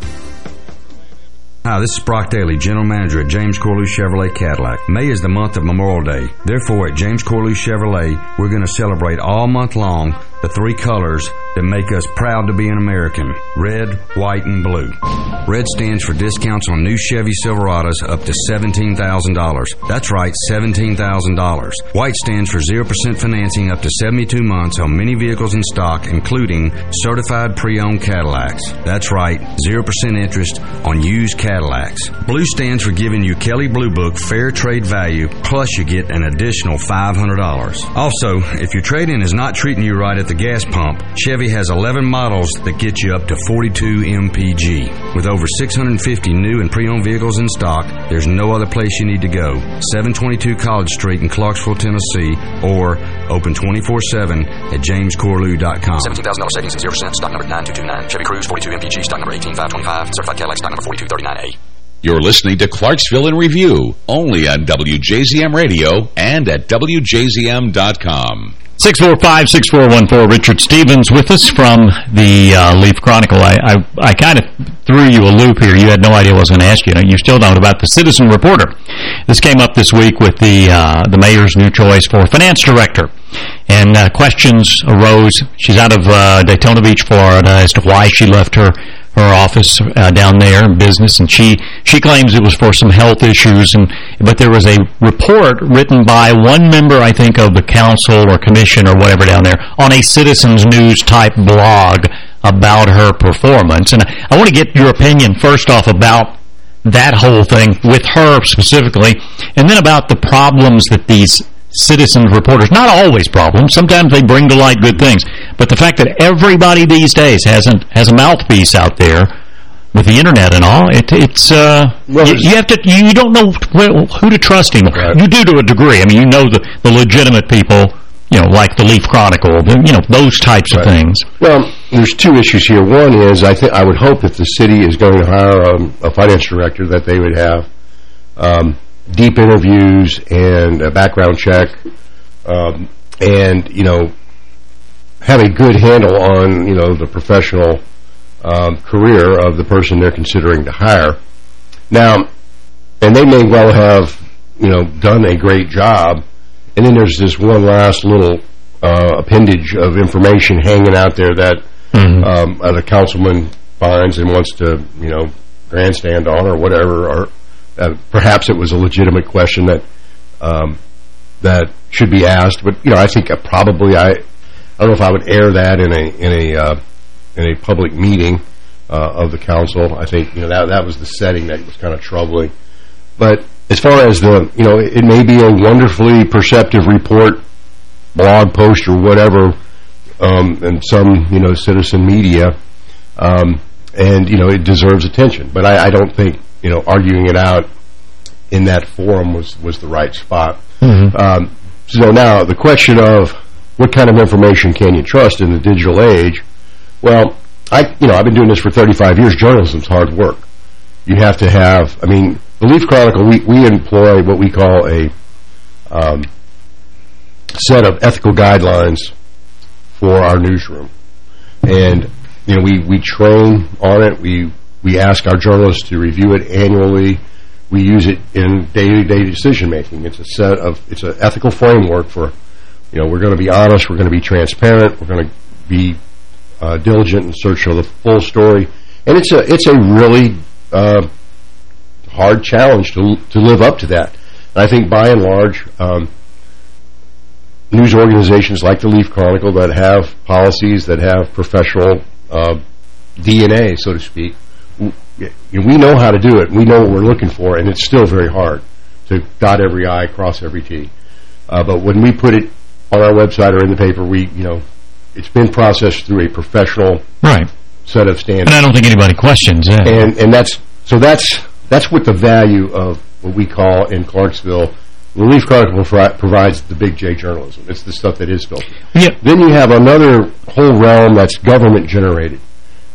Hi, this is Brock Daly, General Manager at James Corlew Chevrolet Cadillac. May is the month of Memorial Day. Therefore, at James Corlew Chevrolet, we're going to celebrate all month long the three colors that make us proud to be an American. Red, white, and blue. Red stands for discounts on new Chevy Silverados up to $17,000. That's right, $17,000. White stands for 0% financing up to 72 months on many vehicles in stock, including certified pre-owned Cadillacs. That's right, 0% interest on used Cadillacs. Blue stands for giving you Kelley Blue Book fair trade value, plus you get an additional $500. Also, if your trade-in is not treating you right at the gas pump, Chevy has 11 models that get you up to 42 MPG. With over 650 new and pre-owned vehicles in stock, there's no other place you need to go. 722 College Street in Clarksville, Tennessee, or open 24-7 at jamescorlew.com. $17,000 savings and 0% stock number 9229. Chevy Cruze 42 MPG stock number 18525. Certified Cadillac stock number 4239A. You're listening to Clarksville in Review, only on WJZM Radio and at WJZM.com. 645-6414, Richard Stevens with us from the uh, Leaf Chronicle. I, I, I kind of threw you a loop here. You had no idea I was going to ask you. You still don't about the Citizen Reporter. This came up this week with the uh, the mayor's new choice for finance director. And uh, questions arose. She's out of uh, Daytona Beach, Florida, as to why she left her her office uh, down there in business, and she she claims it was for some health issues. And but there was a report written by one member, I think, of the council or commission or whatever down there on a Citizens News type blog about her performance. And I want to get your opinion first off about that whole thing with her specifically, and then about the problems that these citizens reporters, not always problems, sometimes they bring to light good things, but the fact that everybody these days has, an, has a mouthpiece out there with the internet and all, it, it's uh, well, you, you, have to you don't know who to trust anymore. Right. You do to a degree. I mean, you know the the legitimate people, you know, like the Leaf Chronicle, you know, those types right. of things. Well, there's two issues here. One is I think I would hope that the city is going to hire um, a finance director that they would have um, deep interviews and a background check, um, and you know, have a good handle on you know the professional um, career of the person they're considering to hire. Now, and they may well have you know done a great job, and then there's this one last little uh, appendage of information hanging out there that mm -hmm. um, the councilman finds and wants to you know grandstand on or whatever, or uh, perhaps it was a legitimate question that um, that should be asked. But you know, I think probably I I don't know if I would air that in a in a uh, in a public meeting uh, of the council. I think you know that that was the setting that was kind of troubling. But as far as the you know, it may be a wonderfully perceptive report, blog post or whatever, um, and some you know citizen media. Um, and you know it deserves attention. But I, I, don't think you know arguing it out in that forum was was the right spot. Mm -hmm. um, so now the question of what kind of information can you trust in the digital age? Well, I you know I've been doing this for 35 years. Journalism's hard work. You have to have. I mean, the Leaf Chronicle. We we employ what we call a um, set of ethical guidelines for our newsroom, and you know, we, we train on it. We, we ask our journalists to review it annually. We use it in day-to-day -day decision making. It's a set of, it's an ethical framework for, you know, we're going to be honest, we're going to be transparent, we're going to be uh, diligent in search of the full story. And it's a, it's a really uh, hard challenge to to live up to that. And I think by and large, um, news organizations like the Leaf Chronicle that have policies that have professional uh, DNA, so to speak, we know how to do it. We know what we're looking for, and it's still very hard to dot every I, cross every T. Uh, but when we put it on our website or in the paper, we, you know, it's been processed through a professional right. set of standards. And I don't think anybody questions that. And and that's so that's that's what the value of what we call in Clarksville the Leaf Chronicle provides the big J journalism. It's the stuff that is filtered. Yeah. Then you have another whole realm that's government generated.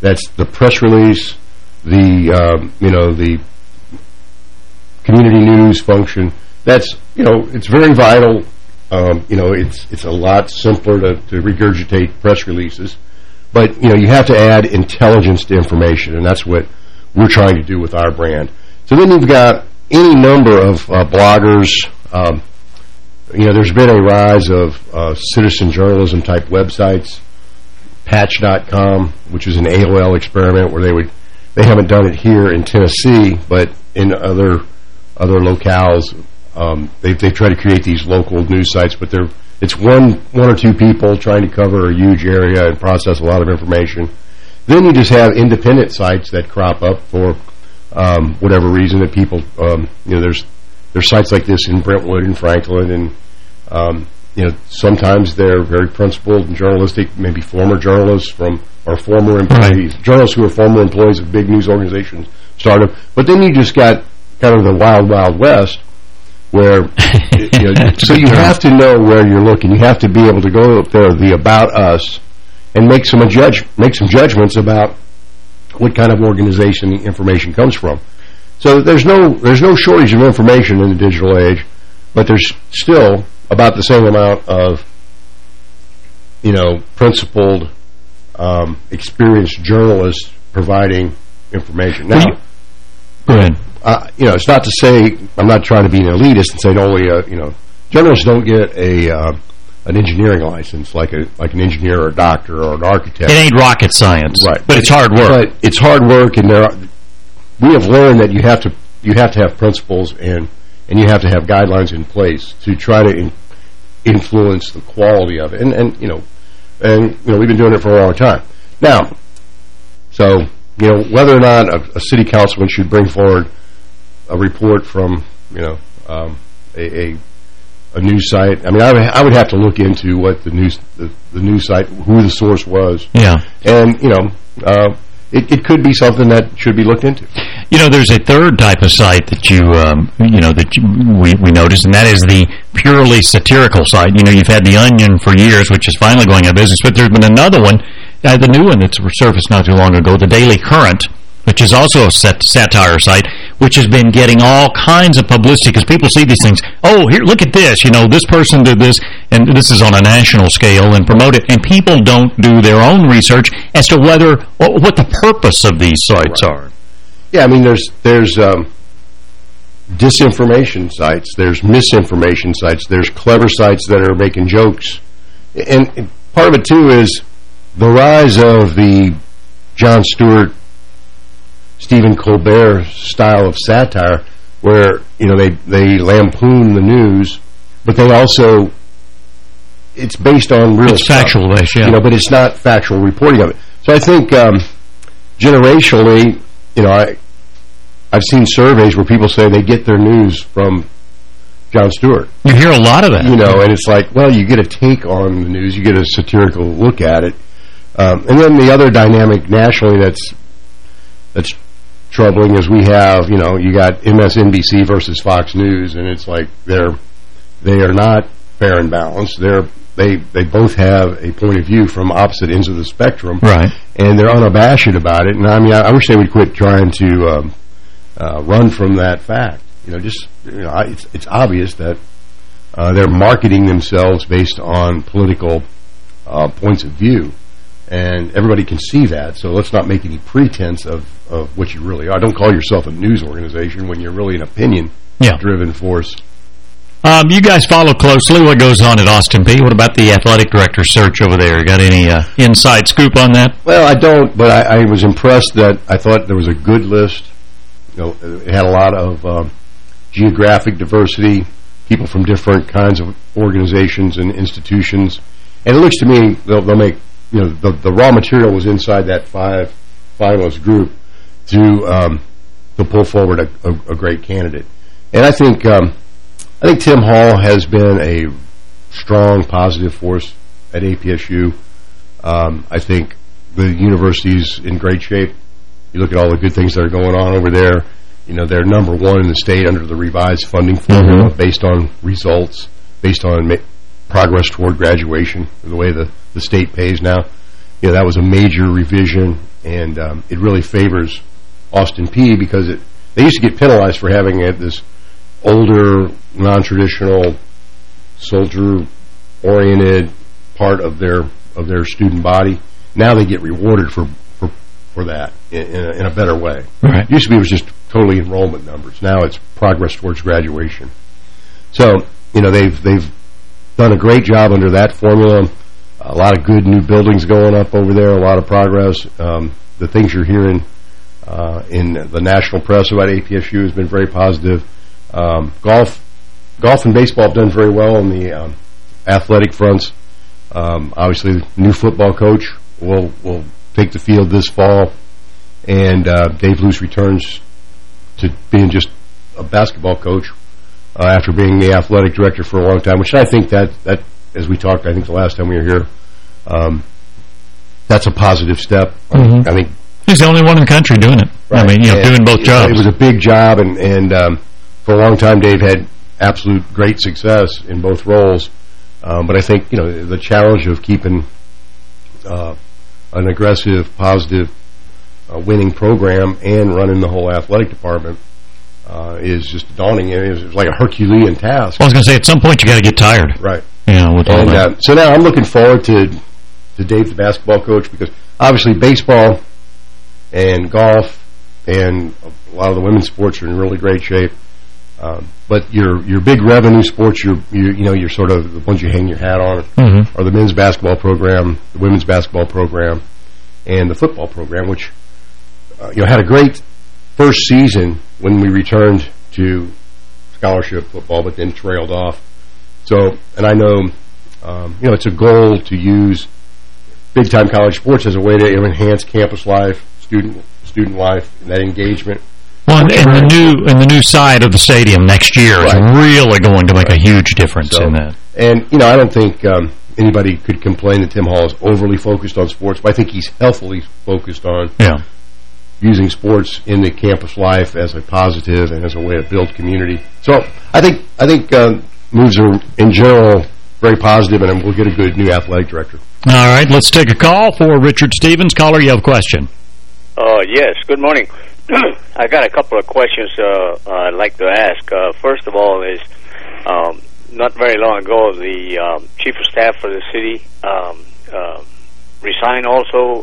That's the press release, the um, you know the community news function. That's you know it's very vital. Um, you know it's it's a lot simpler to, to regurgitate press releases, but you know you have to add intelligence to information, and that's what we're trying to do with our brand. So then you've got any number of uh, bloggers. Um, you know, there's been a rise of uh, citizen journalism type websites. Patch.com, which is an AOL experiment where they would they haven't done it here in Tennessee, but in other other locales, um, they they try to create these local news sites, but they're it's one one or two people trying to cover a huge area and process a lot of information. Then you just have independent sites that crop up for um, whatever reason that people, um, you know, there's there's sites like this in Brentwood and Franklin, and um, you know, sometimes they're very principled and journalistic, maybe former journalists from or former employees, right. journalists who are former employees of big news organizations started. But then you just got kind of the wild, wild west where, you know, so you have to know where you're looking. You have to be able to go up there, the About Us, and make some judge make some judgments about what kind of organization the information comes from. So there's no there's no shortage of information in the digital age, but there's still about the same amount of you know principled, um, experienced journalists providing information. Now, go ahead. Uh, you know, it's not to say I'm not trying to be an elitist and saying only uh, you know journalists don't get a uh, an engineering license like a like an engineer or a doctor or an architect. It ain't rocket science, right? But it's hard work. But it's hard work, and there are, we have learned that you have to you have to have principles and and you have to have guidelines in place to try to in, influence the quality of it. And and you know, and you know we've been doing it for a long time now. So you know whether or not a, a city councilman should bring forward a report from you know um, a, a a news site. I mean, I would, I would have to look into what the news the, the news site, who the source was. Yeah. And, you know, uh, it, it could be something that should be looked into. You know, there's a third type of site that you, um, you know, that you, we, we notice, and that is the purely satirical site. You know, you've had The Onion for years, which is finally going out of business, but there's been another one, uh, the new one that's surfaced not too long ago, The Daily Currant, which is also a sat satire site, which has been getting all kinds of publicity because people see these things. Oh, here, look at this. You know, this person did this, and this is on a national scale, and promote it. And people don't do their own research as to whether what the purpose of these sites right. are. Yeah, I mean, there's there's um, disinformation sites, there's misinformation sites, there's clever sites that are making jokes, and, and part of it too is the rise of the Jon Stewart Stephen Colbert style of satire where, you know, they, they lampoon the news, but they also, it's based on real It's factual yeah. You know, but it's not factual reporting of it. So I think um, generationally, you know, I, I've seen surveys where people say they get their news from Jon Stewart. You hear a lot of that. You know, and it's like, well, you get a take on the news, you get a satirical look at it. Um, and then the other dynamic nationally that's that's troubling is we have, you know, you got MSNBC versus Fox News, and it's like they're they are not fair and balanced. They're they they both have a point of view from opposite ends of the spectrum, right? And they're unabashed about it. And I mean, I, I wish they would quit trying to um, uh, run from that fact. You know, just you know, it's it's obvious that uh, they're marketing themselves based on political uh, points of view and everybody can see that. So let's not make any pretense of, of what you really are. Don't call yourself a news organization when you're really an opinion-driven yeah. force. Um, you guys follow closely what goes on at Austin Peay. What about the athletic director search over there? Got any uh, inside scoop on that? Well, I don't, but I, I was impressed that I thought there was a good list you know, it had a lot of um, geographic diversity, people from different kinds of organizations and institutions. And it looks to me they'll, they'll make, you know, the, the raw material was inside that five finalist group to um, to pull forward a, a, a, great candidate. And I think um, I think Tim Hall has been a strong positive force at APSU. Um, I think the university's in great shape. You look at all the good things that are going on over there. You know, they're number one in the state under the revised funding formula mm -hmm. based on results, based on progress toward graduation, the way the, the state pays now. You know, that was a major revision, and um, it really favors Austin Peay because it they used to get penalized for having it, this older, non-traditional, soldier-oriented part of their of their student body. Now they get rewarded for for, for that in, in, a, in a better way. Right. It used to be it was just totally enrollment numbers. Now it's progress towards graduation. So you know they've they've done a great job under that formula. A lot of good new buildings going up over there. A lot of progress. Um, the things you're hearing uh, in the national press about APSU has been very positive. Um, golf, golf and baseball have done very well on the um, athletic fronts. Um, obviously, the new football coach will will take the field this fall, and uh, Dave Loos returns to being just a basketball coach uh, after being the athletic director for a long time. Which I think that that as we talked, I think the last time we were here, um, that's a positive step. Mm -hmm. I think he's the only one in the country doing it. Right. I mean, you know, and doing both jobs. It was a big job, and and um, for a long time, Dave had absolute great success in both roles. Um, but I think, you know, the challenge of keeping uh, an aggressive, positive, uh, winning program and running the whole athletic department uh, is just daunting. It's like a Herculean task. I was going to say, at some point you got to get tired. Right. Yeah, with all and, that. Uh, so now I'm looking forward to to Dave, the basketball coach, because obviously baseball and golf and a lot of the women's sports are in really great shape. Um, but your your big revenue sports, your you, you know, your sort of the ones you hang your hat on, mm -hmm. are the men's basketball program, the women's basketball program, and the football program, which uh, you know had a great first season when we returned to scholarship football, but then trailed off. So, and I know, um, you know, it's a goal to use big time college sports as a way to enhance campus life, student student life, and that engagement. Well, and, and, the new and the new side of the stadium next year right. is really going to make right. a huge difference so, in that. And you know, I don't think um, anybody could complain that Tim Hall is overly focused on sports, but I think he's healthily focused on yeah. Using sports in the campus life as a positive and as a way to build community. So I think I think um, moves are in general very positive, and we'll get a good new athletic director. All right, let's take a call for Richard Stevens. Caller, you have a question. Uh, yes, good morning. I got a couple of questions uh, I'd like to ask. Uh, first of all is, um, not very long ago, the um, chief of staff for the city um, uh, resigned also,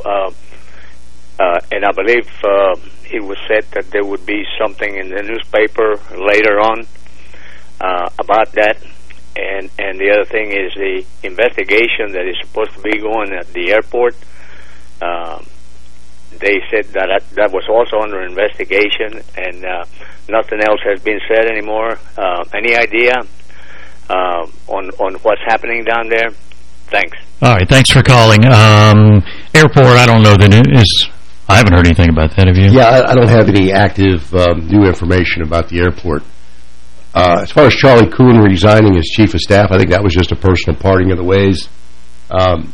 uh, and I believe uh, it was said that there would be something in the newspaper later on uh, about that. And and the other thing is the investigation that is supposed to be going at the airport. Um, they said that that was also under investigation, and uh, nothing else has been said anymore. Uh, any idea uh, on on what's happening down there? Thanks. All right, thanks for calling. Um, airport, I don't know the news. I haven't heard anything about that. Have you? Yeah, I, I don't have any active um, new information about the airport. Uh, as far as Charlie Kuhn resigning as chief of staff, I think that was just a personal parting of the ways. Um,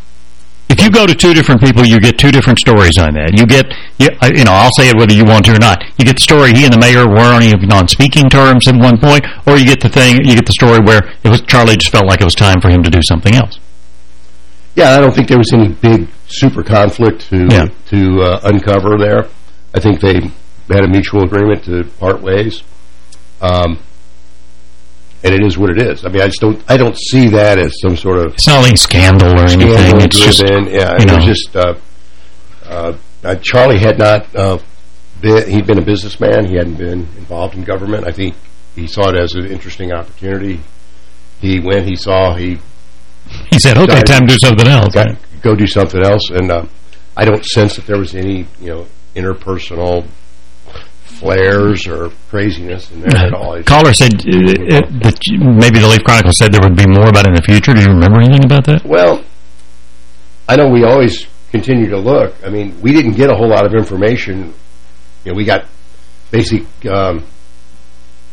if you go to two different people, you get two different stories on that. You get, you know, I'll say it whether you want to or not. You get the story he and the mayor even on speaking terms at one point, or you get the thing, you get the story where it was Charlie just felt like it was time for him to do something else. Yeah, I don't think there was any big super conflict to yeah. to uh, uncover there. I think they had a mutual agreement to part ways. Um, and it is what it is. I mean, I just don't I don't see that as some sort of it's not like scandal or scandal anything. It's just yeah, it was just uh, uh, uh, Charlie had not uh, been, he'd been a businessman. He hadn't been involved in government. I think he saw it as an interesting opportunity. He went. He saw. He he said, "Okay, time to do something else." Right? Go do something else. And uh, I don't sense that there was any you know interpersonal flares or craziness in there at all. Caller said uh, uh, that maybe the Leaf Chronicle said there would be more about it in the future. Do you remember anything about that? Well, I know we always continue to look. I mean, we didn't get a whole lot of information. You know, we got basic um,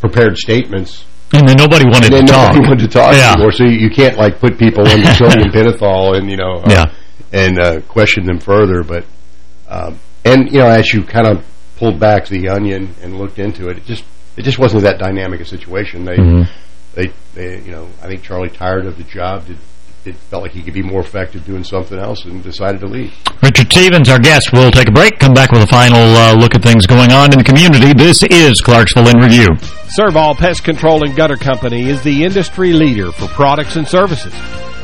prepared statements. And then nobody wanted then to nobody talk. wanted to talk Yeah. anymore. So you, you can't like put people into sodium pentothal and you know, uh, Yeah. and uh, question them further. But um, and you know, as you kind of pulled back the onion and looked into it, it just it just wasn't that dynamic a situation. They Mhm. they they you know, I think Charlie tired of the job. Did, it felt like he could be more effective doing something else and decided to leave. Richard Stevens, our guest. We'll take a break, come back with a final uh, look at things going on in the community. This is Clarksville in Review. Servall Pest Control and Gutter Company is the industry leader for products and services.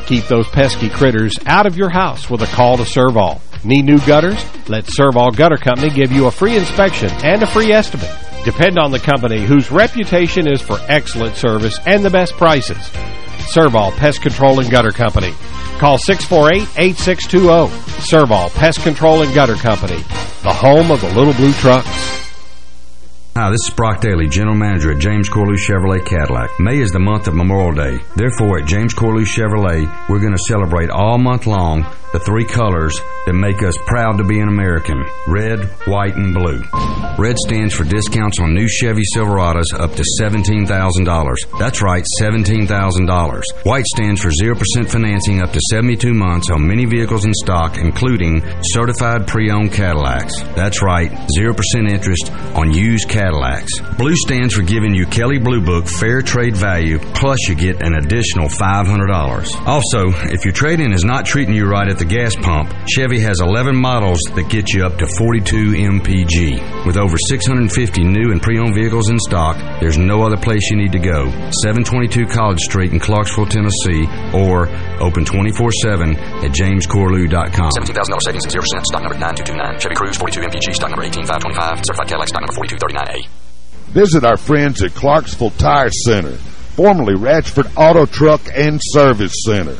Keep those pesky critters out of your house with a call to Servall. Need new gutters? Let Servall Gutter Company give you a free inspection and a free estimate. Depend on the company whose reputation is for excellent service and the best prices. Servall Pest Control and Gutter Company. Call 648-8620. Servall Pest Control and Gutter Company, the home of the little blue trucks. Hi, this is Brock Daly, General Manager at James Corlew Chevrolet Cadillac. May is the month of Memorial Day. Therefore, at James Corlew Chevrolet, we're going to celebrate all month long the three colors that make us proud to be an American. Red, white, and blue. Red stands for discounts on new Chevy Silverados up to $17,000. That's right, $17,000. White stands for 0% financing up to 72 months on many vehicles in stock, including certified pre-owned Cadillacs. That's right, 0% interest on used Cadillacs. Blue stands for giving you Kelley Blue Book fair trade value, plus you get an additional $500. Also, if your trade-in is not treating you right at the gas pump, Chevy has 11 models that get you up to 42 MPG. With over 650 new and pre-owned vehicles in stock, there's no other place you need to go. 722 College Street in Clarksville, Tennessee, or open 24-7 at jamescorlew.com. $17,000 savings at 0%. Stock number 9229. Chevy Cruze 42 MPG. Stock number 18525. Certified Cadillac. Stock number 4239A. Visit our friends at Clarksville Tire Center, formerly Ratchford Auto Truck and Service Center.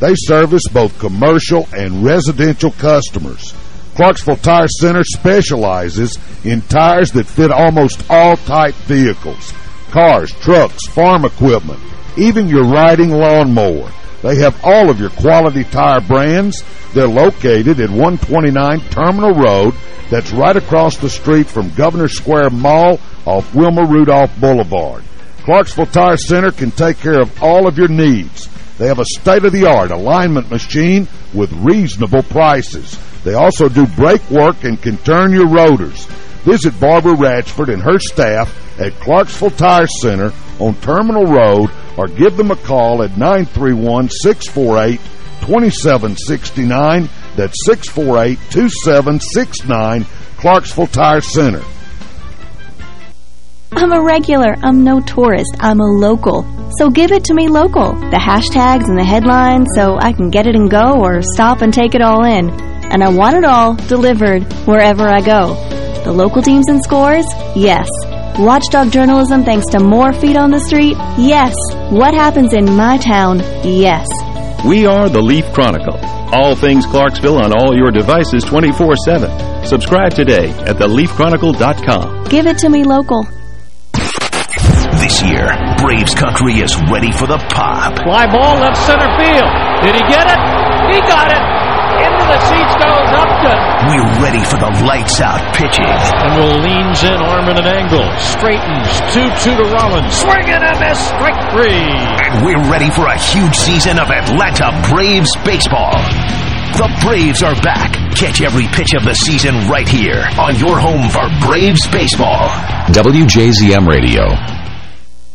They service both commercial and residential customers. Clarksville Tire Center specializes in tires that fit almost all type vehicles. Cars, trucks, farm equipment, even your riding lawnmower. They have all of your quality tire brands. They're located at 129 Terminal Road. That's right across the street from Governor Square Mall off Wilma Rudolph Boulevard. Clarksville Tire Center can take care of all of your needs. They have a state-of-the-art alignment machine with reasonable prices. They also do brake work and can turn your rotors. Visit Barbara Ratchford and her staff at Clarksville Tire Center on Terminal Road or give them a call at 931-648-2769. That's 648-2769, Clarksville Tire Center. I'm a regular. I'm no tourist. I'm a local. So give it to me local. The hashtags and the headlines so I can get it and go or stop and take it all in. And I want it all delivered wherever I go. The local teams and scores? Yes. Watchdog journalism thanks to more feet on the street? Yes. What happens in my town? Yes. We are the Leaf Chronicle. All things Clarksville on all your devices 24-7. Subscribe today at theleafchronicle.com. Give it to me local. This year, Braves country is ready for the pop. Fly ball left center field. Did he get it? He got it. Into the seats goes Upton. We're ready for the lights out pitching. And will leans in, arm at an angle. Straightens. 2-2 to Rollins. Swing and a miss. Strike three. And we're ready for a huge season of Atlanta Braves baseball. The Braves are back. Catch every pitch of the season right here on your home for Braves baseball. WJZM Radio.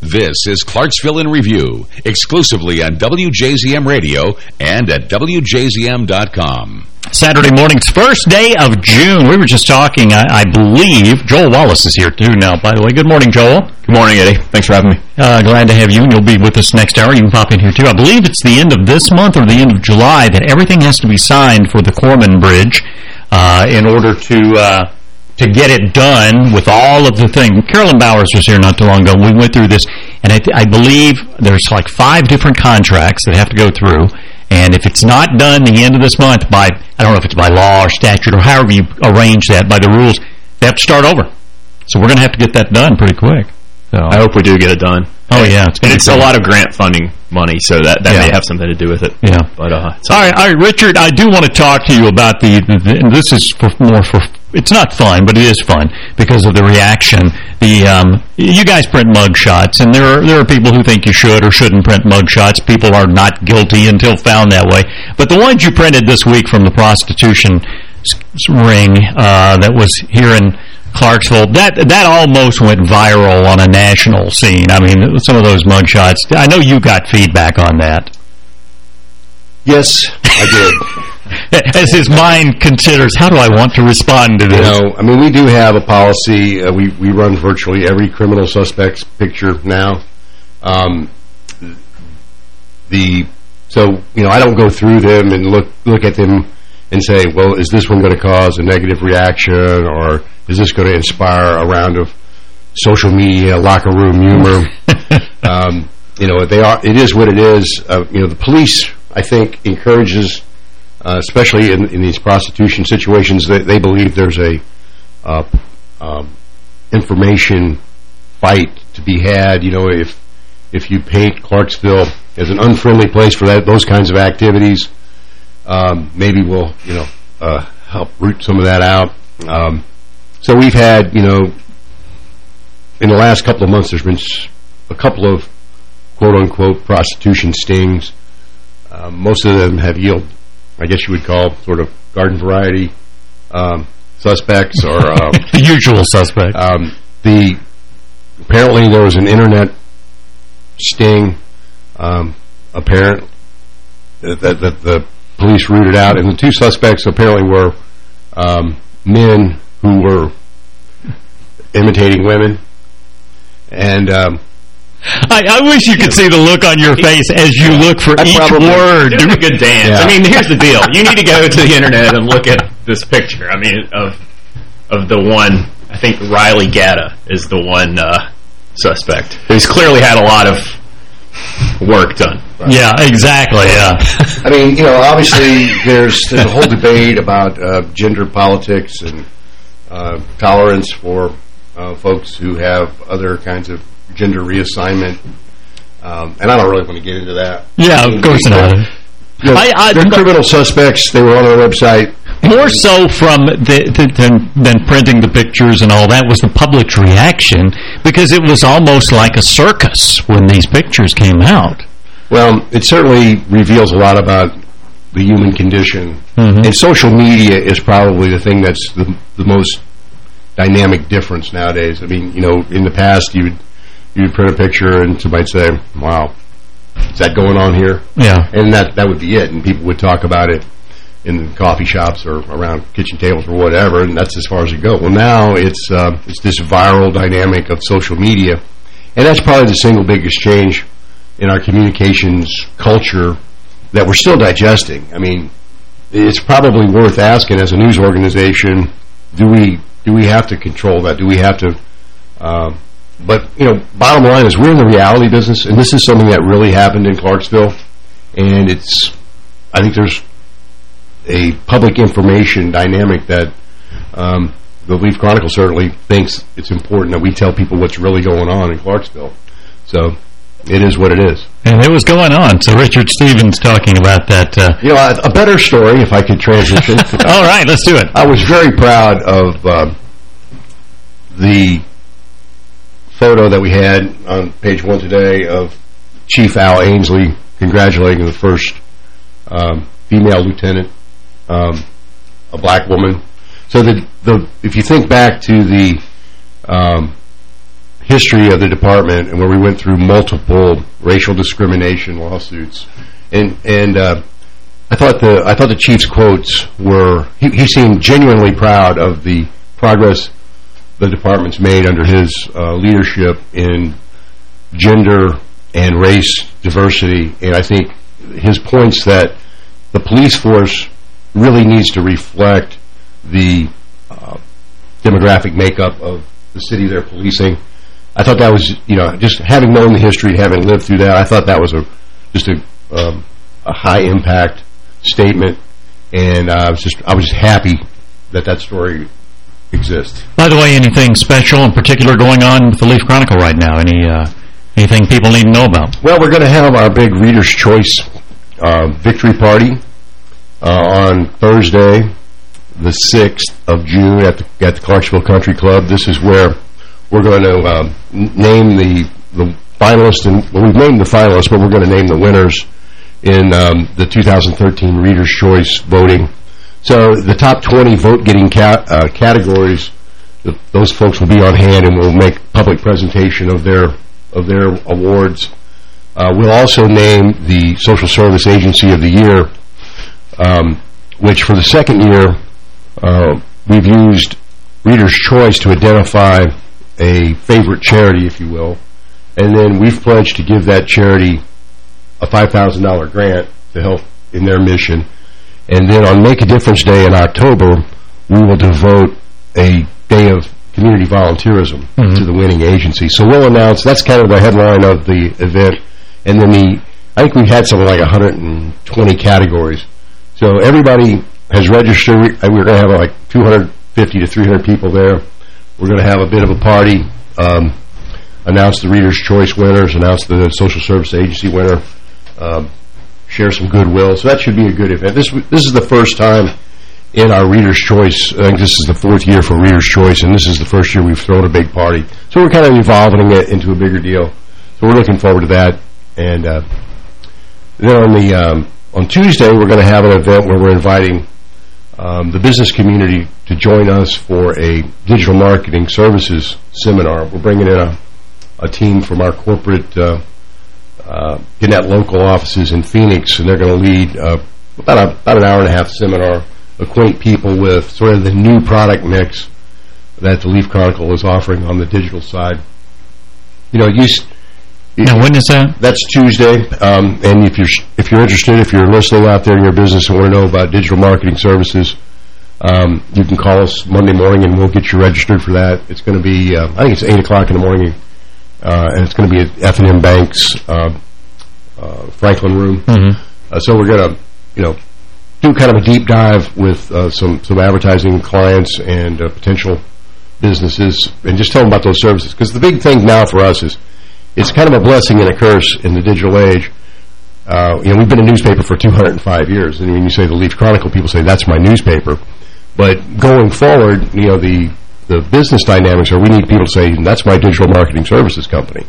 This is Clarksville in Review, exclusively on WJZM Radio and at WJZM.com. Saturday morning's first day of June. We were just talking, I, I believe, Joel Wallace is here too now, by the way. Good morning, Joel. Good morning, Eddie. Thanks for having me. Uh, glad to have you, and you'll be with us next hour. You can pop in here too. I believe it's the end of this month or the end of July that everything has to be signed for the Corman Bridge uh, in order to... Uh, to get it done with all of the things. Carolyn Bowers was here not too long ago. We went through this, and I, I believe there's like five different contracts that have to go through, and if it's not done the end of this month by, I don't know if it's by law or statute or however you arrange that, by the rules, they have to start over. So we're going to have to get that done pretty quick. So. I hope we do get it done. Oh, yeah. It's and it's a lot of grant funding money, so that, that Yeah. may have something to do with it. Yeah. But, uh, All right, all right, Richard, I do want to talk to you about the, the, the and this is for more for, it's not fun, but it is fun because of the reaction. The, um, you guys print mug shots, and there are, there are people who think you should or shouldn't print mug shots. People are not guilty until found that way. But the ones you printed this week from the prostitution ring, uh, that was here in Clarksville, that that almost went viral on a national scene. I mean, some of those mug shots. I know you got feedback on that. Yes, I did. As his mind considers, how do I want to respond to You this? know, I mean, we do have a policy. Uh, we we run virtually every criminal suspect's picture now. Um, the so you know, I don't go through them and look look at them and say, well, is this one going to cause a negative reaction, or is this going to inspire a round of social media locker room humor? um, you know, they are. It is what it is. Uh, you know, the police, I think, encourages, uh, especially in, in these prostitution situations, they, they believe there's a uh, um, information fight to be had. You know, if if you paint Clarksville as an unfriendly place for that those kinds of activities, um, maybe we'll you know uh, help root some of that out. Um, so we've had you know in the last couple of months, there's been a couple of quote-unquote prostitution stings. Um, most of them have yielded, I guess you would call, sort of garden variety um, suspects or um, the usual suspect. Um, the apparently there was an internet sting. Um, apparent that, that, that the police rooted out, and the two suspects apparently were um, men who were imitating women, and um, I, I wish you could see the look on your face as you look for I each probably- word. Doing a good dance. Yeah. I mean, here's the deal. You need to go to the internet and look at this picture. I mean, of of the one, I think Riley Gatta is the one uh, suspect. He's clearly had a lot of work done. Yeah, exactly, yeah. I mean, you know, obviously there's, there's a whole debate about uh, gender politics and uh, tolerance for uh, folks who have other kinds of gender reassignment. Um, and I don't really want to get into that. Yeah, I of course not. you know, I- I- they're criminal suspects. They were on our website. More so from the, the, than, than printing the pictures and all that was the public's reaction because it was almost like a circus when these pictures came out. Well, it certainly reveals a lot about the human condition. Mhm. And social media is probably the thing that's the, the most dynamic difference nowadays. I mean, you know, in the past, you would you would print a picture and somebody'd say, wow, is that going on here? Yeah. And that, that would be it. And people would talk about it in coffee shops or around kitchen tables or whatever, and that's as far as it go. Well, now it's uh, it's this viral dynamic of social media, and that's probably the single biggest change in our communications culture that we're still digesting. I mean, it's probably worth asking as a news organization, do we do we have to control that? Do we have to? Uh, but you know, bottom line is we're in the reality business, and this is something that really happened in Clarksville, and it's. I think there's a public information dynamic that um, the Leaf Chronicle certainly thinks it's important that we tell people what's really going on in Clarksville. So it is what it is. And it was going on. So Richard Stevens talking about that. Uh, You know, a, a better story, if I could transition. All right, let's do it. I was very proud of um, the photo that we had on page one today of Chief Al Ansley congratulating the first um, female lieutenant, um, a black woman. So the the if you think back to the um, history of the department and where we went through multiple racial discrimination lawsuits, and and uh, I thought the I thought the chief's quotes were he, he seemed genuinely proud of the progress the department's made under his uh, leadership in gender and race diversity, and I think his points that the police force really needs to reflect the uh, demographic makeup of the city they're policing. I thought that was, you know, just having known the history, having lived through that, I thought that was a just a um, a high impact statement, and uh, I was just I was just happy that that story exists. By the way, anything special in particular going on with the Leaf Chronicle right now? Any uh, anything people need to know about? Well, we're going to have our big Reader's Choice uh, victory party uh, on Thursday, the 6th of June at the, at the Clarksville Country Club. This is where we're going to um, name the, the finalists, and well, we've named the finalists, but we're going to name the winners in um, the 2013 Reader's Choice voting. So the top 20 vote-getting ca uh, categories, th those folks will be on hand and we'll make public presentation of their of their awards. Uh, we'll also name the Social Service Agency of the Year, um, which for the second year, uh, we've used Reader's Choice to identify a favorite charity, if you will, and then we've pledged to give that charity a $5,000 grant to help in their mission. And then on Make a Difference Day in October, we will devote a day of community volunteerism mm -hmm. to the winning agency. So we'll announce, that's kind of the headline of the event. And then the, I think we've had something like 120 categories. So everybody has registered. We're going to have like 250 to 300 people there. We're going to have a bit of a party, um, announce the Reader's Choice winners, announce the Social Service Agency winner, um, share some goodwill. So that should be a good event. This this is the first time in our Reader's Choice. I think this is the fourth year for Reader's Choice, and this is the first year we've thrown a big party. So we're kind of evolving it into a bigger deal. So we're looking forward to that. And uh, then on the um, on Tuesday, we're going to have an event where we're inviting um, the business community to join us for a digital marketing services seminar. We're bringing in a, a team from our corporate uh, uh, Gannett local offices in Phoenix, and they're going to lead uh, about, a, about an hour and a half seminar acquaint people with sort of the new product mix that the Leaf Chronicle is offering on the digital side. You know, you. Now, when is that? That's Tuesday. Um, and if you're if you're interested, if you're listening out there in your business and want to know about digital marketing services, um, you can call us Monday morning and we'll get you registered for that. It's going to be, uh, I think it's 8 o'clock in the morning, uh, and it's going to be at F&M Bank's uh, uh, Franklin Room. Mm -hmm. so we're going to, you know, do kind of a deep dive with uh, some some advertising clients and uh, potential businesses, and just tell them about those services. Because the big thing now for us is it's kind of a blessing and a curse in the digital age. Uh, you know, we've been a newspaper for 205 years, and when you say the Leaf Chronicle, people say that's my newspaper. But going forward, you know, the the business dynamics are we need people to say that's my digital marketing services company.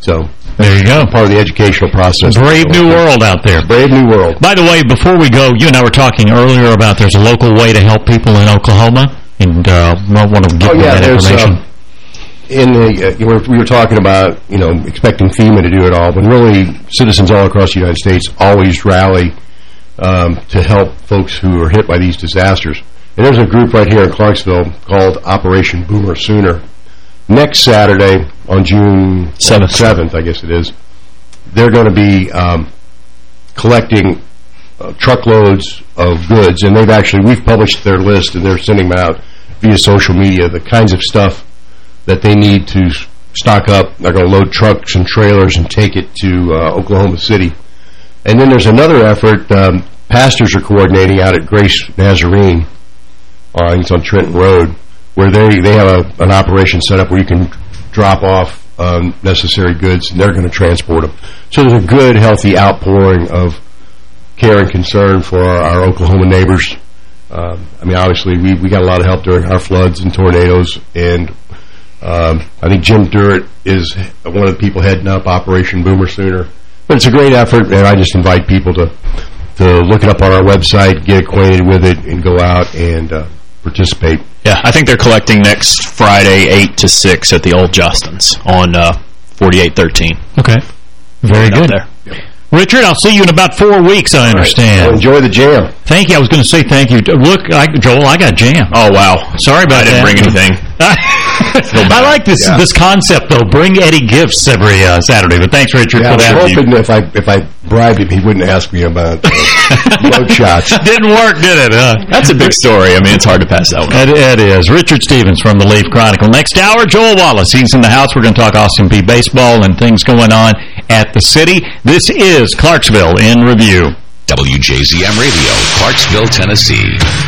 So there you go. Part of the educational process. Brave new world out there. Brave new world. By the way, before we go, you and I were talking earlier about there's a local way to help people in Oklahoma, and uh, I want to give oh, yeah, that information. Um, in the, uh, we were talking about, you know, expecting FEMA to do it all, but really citizens all across the United States always rally um, to help folks who are hit by these disasters. And there's a group right here in Clarksville called Operation Boomer Sooner next Saturday on June 7th, 7th I guess it is, they're going to be um, collecting uh, truckloads of goods, and they've actually, we've published their list, and they're sending them out via social media, the kinds of stuff that they need to stock up. They're going to load trucks and trailers and take it to uh, Oklahoma City. And then there's another effort, um, pastors are coordinating out at Grace Nazarene, uh, it's on Trenton Road, where they, they have a, an operation set up where you can drop off um, necessary goods, and they're going to transport them. So there's a good, healthy outpouring of care and concern for our, our Oklahoma neighbors. Um, I mean, obviously, we, we got a lot of help during our floods and tornadoes, and um, I think Jim Durrett is one of the people heading up Operation Boomer Sooner. But it's a great effort, and I just invite people to to look it up on our website, get acquainted with it, and go out and uh, participate. Yeah, I think they're collecting next Friday, 8 to 6 at the Old Justin's on uh, 4813. Okay. Very good. There. Richard, I'll see you in about four weeks, I understand. Right. Well, enjoy the jam. Thank you. I was going to say thank you. Look, I, Joel, I got jam. Oh, wow. Sorry about that. I didn't that. bring anything. I like this yeah. this concept though. Bring Eddie gifts every uh, Saturday. But thanks, Richard, yeah, for that. I was hoping if I if I bribed him, he wouldn't ask me about uh, shots. Didn't work, did it? Huh? That's a big story. I mean, it's hard to pass that one. It, it is. Richard Stevens from the Leaf Chronicle. Next hour, Joel Wallace. He's in the house. We're going to talk Austin Peay. baseball and things going on at the city. This is Clarksville in review. WJZM Radio, Clarksville, Tennessee.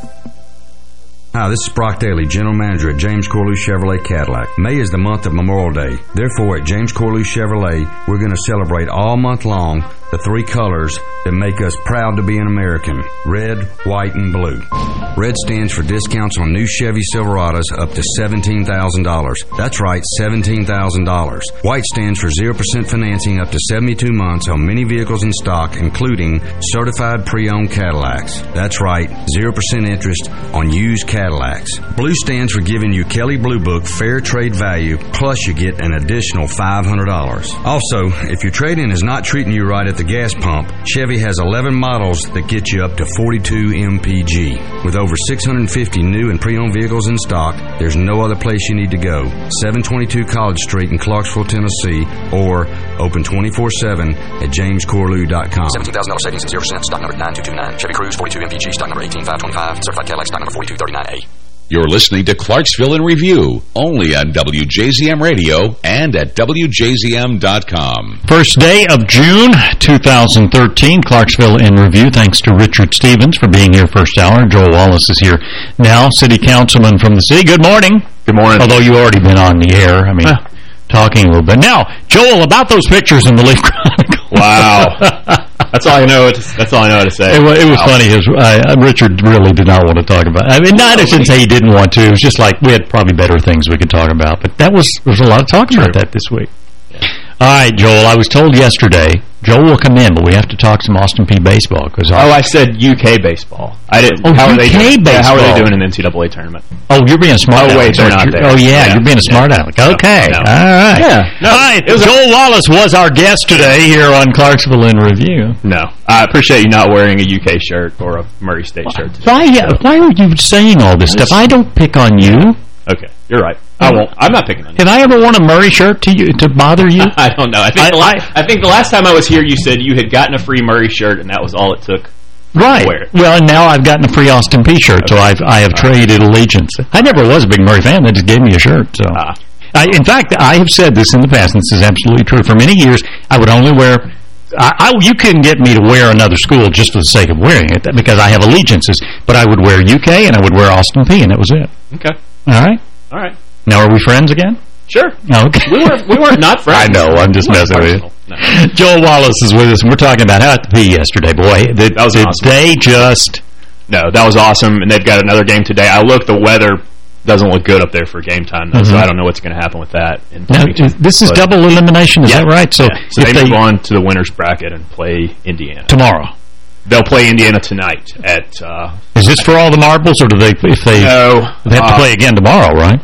Hi, this is Brock Daly, General Manager at James Corlew Chevrolet Cadillac. May is the month of Memorial Day. Therefore, at James Corlew Chevrolet, we're going to celebrate all month long the three colors that make us proud to be an American. Red, white, and blue. Red stands for discounts on new Chevy Silverados up to $17,000. That's right, $17,000. White stands for 0% financing up to 72 months on many vehicles in stock, including certified pre-owned Cadillacs. That's right, 0% interest on used Cadillacs. Blue stands for giving you Kelley Blue Book fair trade value, plus you get an additional $500. Also, if your trade-in is not treating you right at the gas pump, Chevy has 11 models that get you up to 42 MPG. With over 650 new and pre-owned vehicles in stock, there's no other place you need to go. 722 College Street in Clarksville, Tennessee, or open 24-7 at jamescorlew.com. $17,000 savings and 0% stock number 9229. Chevy Cruze 42 MPG stock number 18525. Certified Cadillac stock number 4239A. You're listening to Clarksville in Review, only on WJZM Radio and at WJZM.com. First day of June 2013, Clarksville in Review. Thanks to Richard Stevens for being here first hour. Joel Wallace is here now, City Councilman from the city. Good morning. Good morning. Although you've already been on the air. I mean, talking a little bit. Now, Joel, about those pictures in the Leaf Chronicle. Wow. That's all I know. To, that's all I know how to say. It, was, it was Wow. funny. His, uh, Richard really did not want to talk about. It. I mean, not I shouldn't say he didn't want to. It was just like we had probably better things we could talk about. But that was there was a lot of talk about that this week. All right, Joel. I was told yesterday Joel will come in, but we have to talk some Austin Peay baseball because Oh, I said UK baseball. I didn't. Oh, how are they UK doing? Yeah, how are they doing in the NCAA tournament? Oh, you're being a smart Oh, wait, they're aren't there. Oh, yeah, Yeah. you're being a smart aleck. Okay. no. All right. Yeah. No, All right. it was a- Joel Wallace was our guest today here on Clarksville in Review. No, I appreciate you not wearing a UK shirt or a Murray State shirt. today. Why, why are you saying all this stuff? I don't pick on you. Okay, you're right. I won't. I'm not picking on you. Have I ever worn a Murray shirt to you to bother you? I don't know. I think, I- I, think the last time I was here, you said you had gotten a free Murray shirt, and that was all it took. Right. Wear. Well, and now I've gotten a free Austin Peay shirt, so I've I have traded allegiance. I never was a big Murray fan. They just gave me a shirt. So, ah. I, in fact, I have said this in the past, and this is absolutely true. For many years, I would only wear I, I, you couldn't get me to wear another school just for the sake of wearing it because I have allegiances. But I would wear UK and I would wear Austin Peay, and that was it. Okay. All right. All right. Now, are we friends again? Sure. Okay. We weren't, we weren't not friends. I know. I'm just We messing with you. No. Joel Wallace is with us, and we're talking about Austin Peay yesterday, boy. Did, That was did awesome. they just... No, that was awesome, and they've got another game today. I look, the weather doesn't look good up there for game time, though, so Mhm. I don't know what's going to happen with that. In Now, this is But- double elimination, is Yeah. that right? So, Yeah. So if they, move on to the winner's bracket and play Indiana. tomorrow. They'll play Indiana tonight at... Uh, Is this for all the marbles, or do they, if they, no, they have to uh, play again tomorrow, right?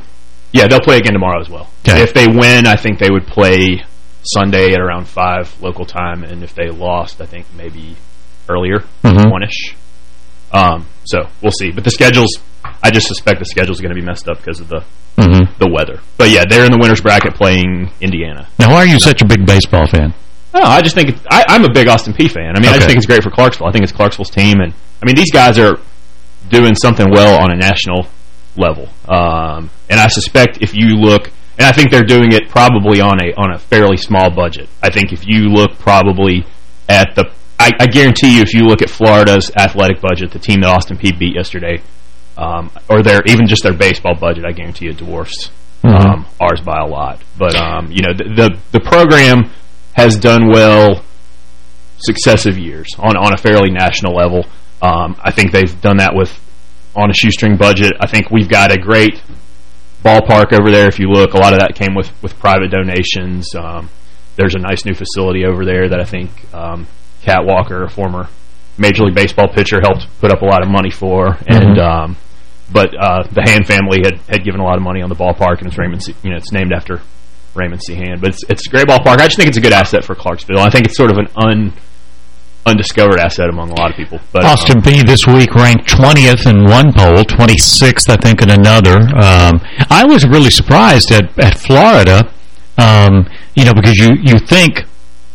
Yeah, they'll play again tomorrow as well. Okay. If they win, I think they would play Sunday at around 5 local time, and if they lost, I think maybe earlier, Mhm. one-ish. Um, so we'll see. But the schedules, I just suspect the schedule's going to be messed up because of the Mhm. the weather. But yeah, they're in the winner's bracket playing Indiana. Now, why are you such a big baseball fan? No, I just think I, I'm a big Austin Peay fan. I mean, I just think it's great for Clarksville. I think it's Clarksville's team, and I mean these guys are doing something well on a national level. Um, and I suspect if you look, and I think they're doing it probably on a on a fairly small budget. I think if you look probably at the, I, I guarantee you, if you look at Florida's athletic budget, the team that Austin Peay beat yesterday, um, or their even just their baseball budget, I guarantee you it dwarfs Mhm. um, ours by a lot. But um, you know, the, the the program has done well successive years on on a fairly national level. Um, I think they've done that with on a shoestring budget. I think we've got a great ballpark over there. If you look, a lot of that came with with private donations. Um, there's a nice new facility over there that I think um, Cat Walker, a former Major League Baseball pitcher, helped put up a lot of money for. And Mhm. um, but uh, the Hand family had had given a lot of money on the ballpark, and it's Raymond. You know, it's named after Raymond. Hand. But it's it's a great ballpark. I just think it's a good asset for Clarksville. I think it's sort of an un undiscovered asset among a lot of people. But um, Austin Peay this week ranked 20th in one poll, 26th, I think, in another. Um, I was really surprised at, at Florida, um, you know, because you, you think,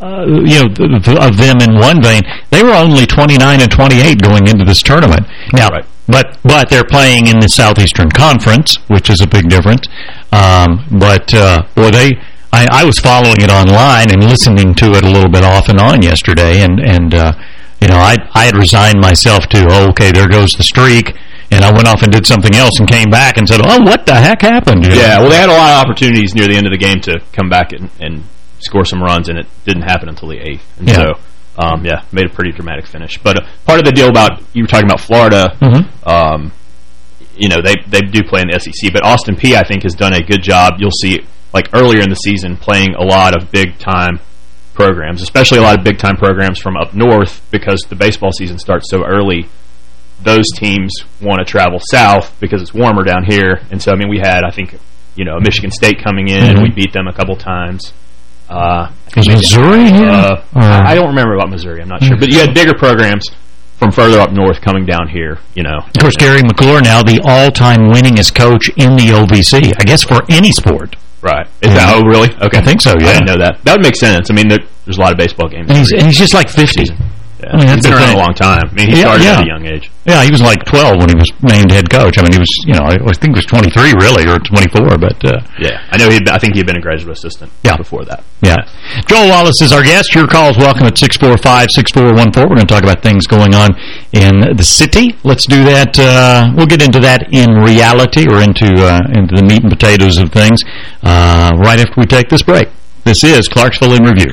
uh, you know, of them in one vein, they were only 29 and 28 going into this tournament. Now, but but they're playing in the Southeastern Conference, which is a big difference. Um, but, uh, boy, they... I, I was following it online and listening to it a little bit off and on yesterday, and and uh, you know I I had resigned myself to oh, okay there goes the streak, and I went off and did something else and came back and said oh what the heck happened? You know? Yeah, well, they had a lot of opportunities near the end of the game to come back and, and score some runs, and it didn't happen until the eighth. And Yeah. so, um, yeah, made a pretty dramatic finish. But uh, part of the deal about you were talking about Florida, Mhm. um, you know, they they do play in the SEC, but Austin Peay I think has done a good job. You'll see, like earlier in the season, playing a lot of big time programs, especially a lot of big time programs from up north because the baseball season starts so early those teams want to travel south because it's warmer down here. And so, I mean, we had, I think, you know, Michigan State coming in. Mhm. We beat them a couple times. Uh, Is Missouri here? Uh, I don't remember about Missouri. I'm not sure. But you had bigger programs from further up north coming down here, you know. Of course, Gary McClure now the all-time winningest coach in the OVC, I guess for any sport. Right. Is that, oh, really? Okay. I think so, yeah. I didn't know that. That would make sense. I mean, there, there's a lot of baseball games. And he's, and he's just like 50. Yeah. I mean, he's that's been the around thing. a long time. I mean, he Yeah, started yeah. at a young age. Yeah, he was like 12 when he was named head coach. I mean, he was, you know, I think he was 23 really, or 24, but, uh, Yeah. I know he'd, I think he had been a graduate assistant Yeah. before that. yeah. Joel Wallace is our guest. Your calls welcome at 645-6414. We're going to talk about things going on in the city. Let's do that. Uh, we'll get into that in reality or into, uh, into the meat and potatoes of things, uh, right after we take this break. This is Clarksville in Review.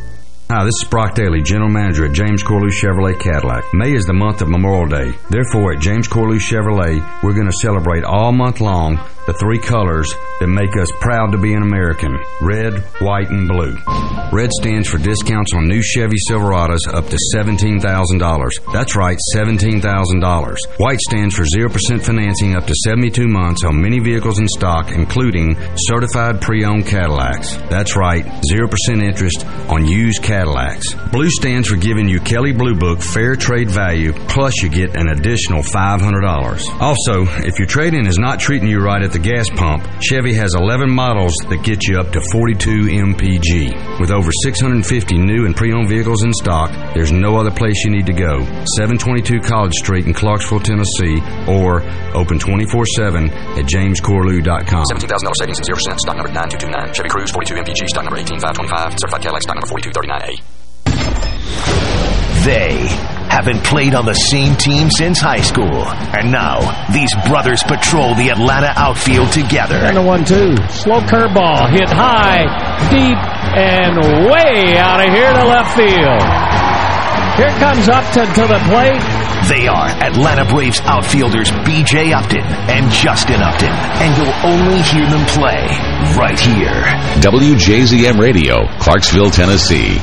Hi, this is Brock Daly, General Manager at James Corlew Chevrolet Cadillac. May is the month of Memorial Day. Therefore, at James Corlew Chevrolet, we're going to celebrate all month long the three colors that make us proud to be an American red, white, and blue. Red stands for discounts on new Chevy Silverados up to $17,000. That's right, $17,000. White stands for 0% financing up to 72 months on many vehicles in stock, including certified pre owned Cadillacs. That's right, 0% interest on used Cadillacs. Blue stands for giving you Kelley Blue Book fair trade value, plus you get an additional $500. Also, if your trade in is not treating you right at the gas pump, Chevy has 11 models that get you up to 42 mpg. With over 650 new and pre-owned vehicles in stock, there's no other place you need to go. 722 College Street in Clarksville, Tennessee, or open 24-7 at jamescorlew.com. $17,000 savings and 0%. Stock number 9229. Chevy Cruze 42 MPG. Stock number 18525. Certified Cadillac. Stock number 4239A. They haven't played on the same team since high school. And now, these brothers patrol the Atlanta outfield together. And a one-two. Slow curveball. Hit high, deep, and way out of here to left field. Here comes Upton to the plate. They are Atlanta Braves outfielders B.J. Upton and Justin Upton. And you'll only hear them play right here. WJZM Radio, Clarksville, Tennessee.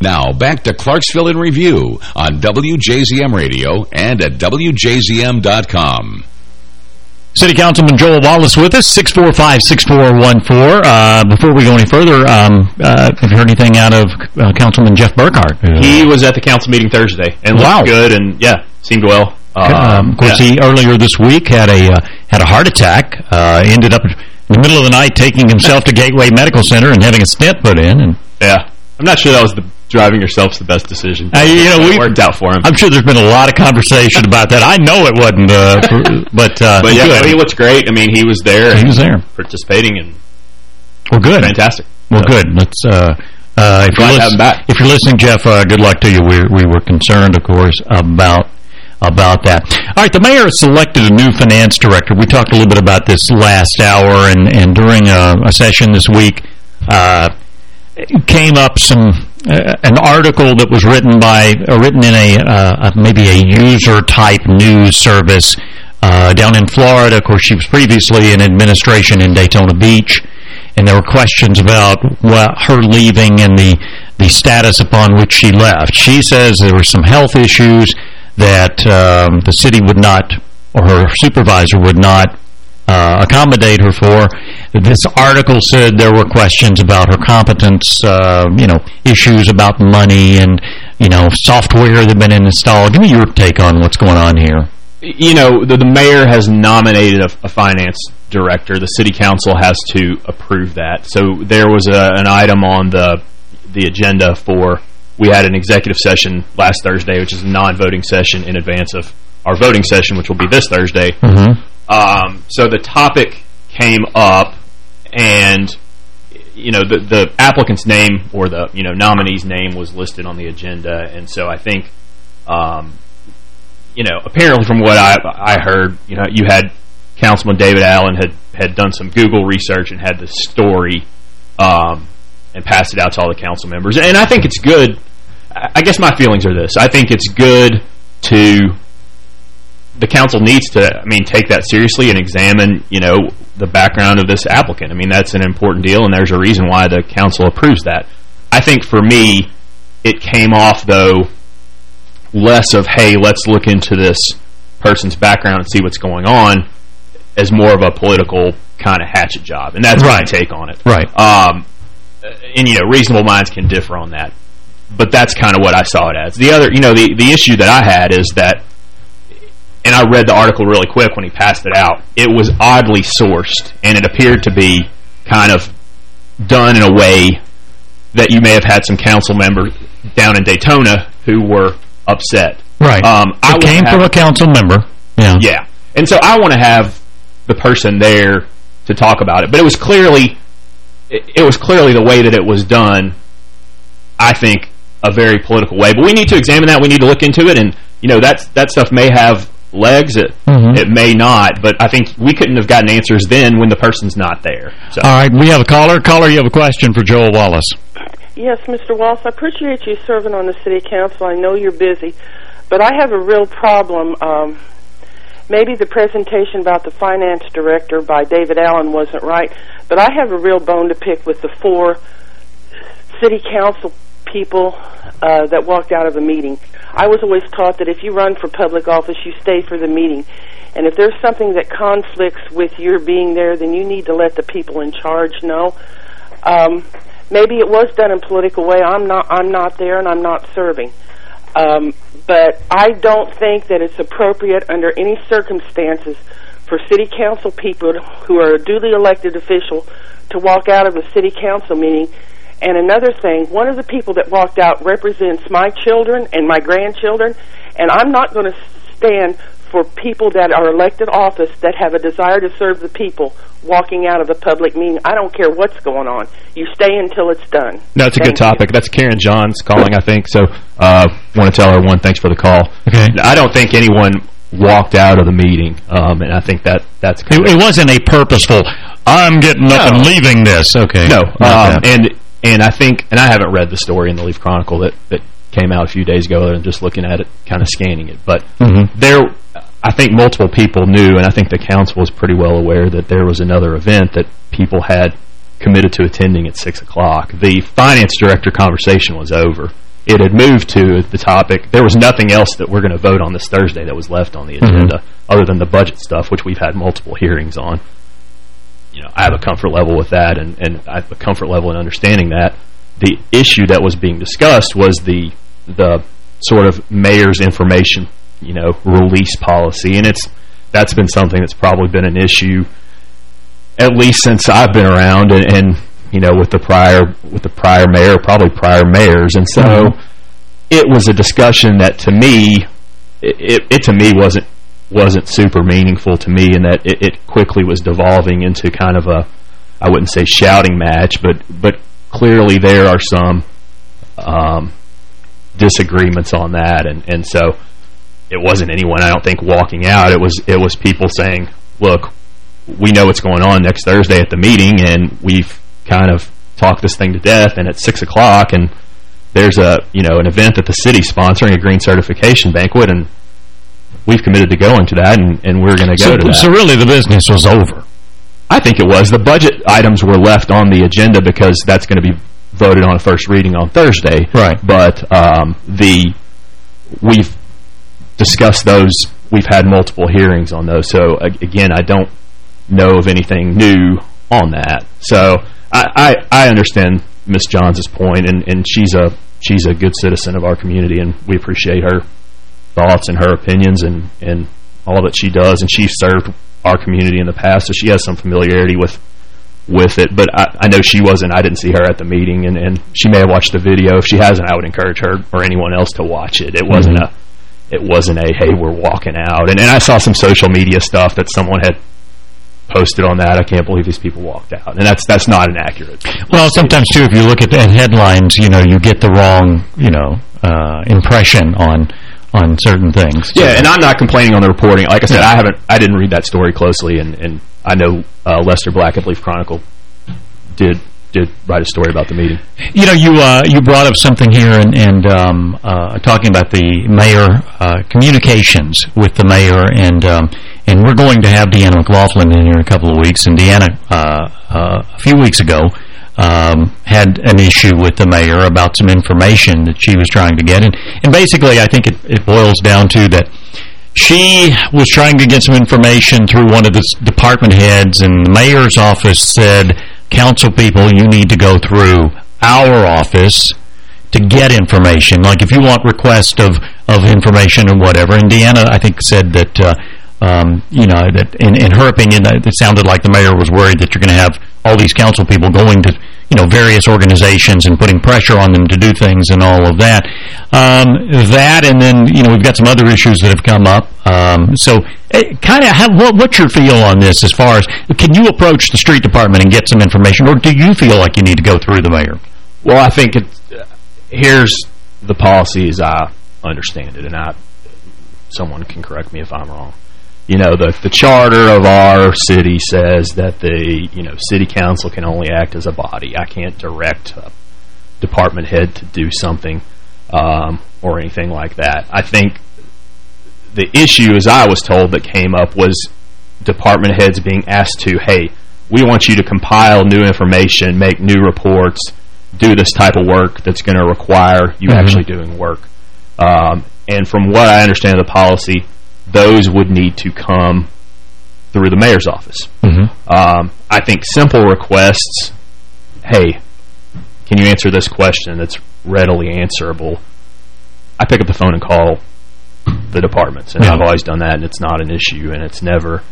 Now, back to Clarksville in Review on WJZM Radio and at WJZM.com. City Councilman Joel Wallace with us, 645-6414. Uh, before we go any further, um, uh, have you heard anything out of uh, Councilman Jeff Burkhart? He was at the council meeting Thursday and Wow. looked good and, yeah, seemed well. Um, of course, yeah. he earlier this week had a uh, had a heart attack. Uh, ended up in the middle of the night taking himself to Gateway Medical Center and having a stent put in. And Yeah. I'm not sure that was the driving yourself's the best decision. Uh, you know, we worked out for him. I'm sure there's been a lot of conversation about that. I know it wasn't, uh, for- but uh, but yeah, good. no, he looked great. I mean, he was there. He was there. participating and Well, good. fantastic. Well, good. Let's. Uh, uh, if, you're to have him back. if you're listening, Jeff, uh, good luck to you. We we were concerned, of course, about about that. All right, the mayor has selected a new finance director. We talked a little bit about this last hour, and and during a, a session this week, uh, came up some uh, an article that was written by uh, written in a uh, maybe a user type news service uh, down in Florida. Of course, she was previously in administration in Daytona Beach, and there were questions about what, her leaving and the the status upon which she left. She says there were some health issues that um, the city would not, or her supervisor would not uh, accommodate her for. This article said there were questions about her competence, uh, you know, issues about money and, you know, software that had been installed. Give me your take on what's going on here. you know, the, the mayor has nominated a, a finance director. The city council has to approve that. So there was a, an item on the the agenda for, we had an executive session last Thursday, which is a non-voting session in advance of our voting session, which will be this Thursday. Mm-hmm. Um, so the topic came up, and you know the the applicant's name or the you know nominee's name was listed on the agenda, and so I think, um, you know, apparently from what I I heard, you know, you had Councilman David Allen had had done some Google research and had the story, um, and passed it out to all the council members, and I think it's good. I guess my feelings are this: I think it's good to the council needs to, I mean, take that seriously and examine, you know, the background of this applicant. I mean, that's an important deal, and there's a reason why the council approves that. I think for me, it came off, though, less of, hey, let's look into this person's background and see what's going on, as more of a political kind of hatchet job. And that's Right. my take on it. Right. Um, and, you know, reasonable minds can differ on that. But that's kind of what I saw it as. The other, you know, the, the issue that I had is that, and I read the article really quick when he passed it out, it was oddly sourced, and it appeared to be kind of done in a way that you may have had some council members down in Daytona who were upset. Right. Um, I it would came from a council member. Yeah. yeah. And so I want to have the person there to talk about it. But it was clearly it, it was clearly the way that it was done, I think, a very political way. But we need to examine that. We need to look into it. And, you know, that's, that stuff may have legs. It, Mhm. it may not. But I think we couldn't have gotten answers then when the person's not there. So. All right, we have a caller. Caller, you have a question for Joel Wallace. Yes, Mr. Wallace, I appreciate you serving on the city council. I know you're busy, but I have a real problem. Um, maybe the presentation about the finance director by David Allen wasn't right, but I have a real bone to pick with the four city council people uh, that walked out of a meeting. I was always taught that if you run for public office, you stay for the meeting. And if there's something that conflicts with your being there, then you need to let the people in charge know. Um, maybe it was done in political way. I'm not. I'm not there, and I'm not serving. Um, but I don't think that it's appropriate under any circumstances for city council people who are a duly elected official to walk out of a city council meeting. And another thing, one of the people that walked out represents my children and my grandchildren, and I'm not going to stand for people that are elected office that have a desire to serve the people walking out of a public meeting. I don't care what's going on. You stay until it's done. No, it's a good Thank you. topic. That's Karen Johns calling, I think. So, uh, want to tell her one, thanks for the call. Okay. I don't think anyone walked out of the meeting, um, and I think that that's It, it wasn't a purposeful, I'm getting up and leaving this. Okay. no. Um, that. and and I think, and I haven't read the story in the Leaf Chronicle that that came out a few days ago, and just looking at it, kind of scanning it. But Mhm. there, I think multiple people knew, and I think the council was pretty well aware that there was another event that people had committed to attending at 6 o'clock. The finance director conversation was over. It had moved to the topic. There was nothing else that we're going to vote on this Thursday that was left on the agenda other than the budget stuff, which we've had multiple hearings on. You know, I have a comfort level with that, and, and I have a comfort level in understanding that. The issue that was being discussed was the the sort of mayor's information, you know, release policy, and it's that's been something that's probably been an issue at least since I've been around, and, and you know, with the prior with the prior mayor, probably prior mayors, and so Mhm. it was a discussion that to me, it, it, it to me wasn't wasn't super meaningful to me, and that it, it quickly was devolving into kind of a, I wouldn't say shouting match, but but clearly there are some um, disagreements on that, and and so it wasn't anyone I don't think walking out. It was it was people saying, look, we know what's going on next Thursday at the meeting, and we've kind of talked this thing to death. And at six o'clock, and there's a you know an event that the city's sponsoring, a green certification banquet, and we've committed to going to that, and, and we're going to go so, to that. so really the business was over. I think it was. The budget items were left on the agenda because that's going to be voted on a first reading on Thursday. Right. But um, the we've discussed those. We've had multiple hearings on those. So again, I don't know of anything new on that. So I I, I understand Miss Johns' point, and and she's a she's a good citizen of our community, and we appreciate her thoughts and her opinions and and all that she does. And she's served our community in the past, so she has some familiarity with with it. But I, I know she wasn't. I didn't see her at the meeting, and and she may have watched the video. If she hasn't, I would encourage her or anyone else to watch it. It wasn't Mhm. a it wasn't a hey we're walking out. And and I saw some social media stuff that someone had posted on that. I can't believe these people walked out, and that's that's not inaccurate. Well, sometimes, too, if you look at the headlines, you know, you get the wrong, you know, uh, impression on on certain things. Yeah, and I'm not complaining on the reporting. Like I said, I haven't, I didn't read that story closely, and and I know uh, Lester Black at Leaf Chronicle did did write a story about the meeting. You know, you uh, you brought up something here, and, and um, uh, talking about the mayor uh, communications with the mayor, and um, and we're going to have Deanna McLaughlin in here in a couple of weeks. And Deanna, uh, uh, a few weeks ago, um, had an issue with the mayor about some information that she was trying to get. And, and basically, I think it, it boils down to that she was trying to get some information through one of the department heads, and the mayor's office said, council people, you need to go through our office to get information. Like if you want request of, of information or whatever. Indiana, I think, said that, uh, um, you know, that in, in her opinion, it sounded like the mayor was worried that you're going to have all these council people going to, you know, various organizations and putting pressure on them to do things and all of that. Um, that and then, you know, we've got some other issues that have come up. Um, so eh, kind of what, what's your feel on this as far as, can you approach the street department and get some information or do you feel like you need to go through the mayor? Well, I think it's, uh, here's the policy as I understand it, and I, someone can correct me if I'm wrong you know, the, the charter of our city says that the, you know, city council can only act as a body. I can't direct a department head to do something um, or anything like that. I think the issue, as I was told, that came up was department heads being asked to, hey, we want you to compile new information, make new reports, do this type of work that's going to require you mm -hmm. actually doing work. Um, and from what I understand of the policy, those would need to come through the mayor's office. Mm -hmm. um, I think simple requests, hey, can you answer this question that's readily answerable? I pick up the phone and call the departments, and yeah. I've always done that, and it's not an issue, and it's never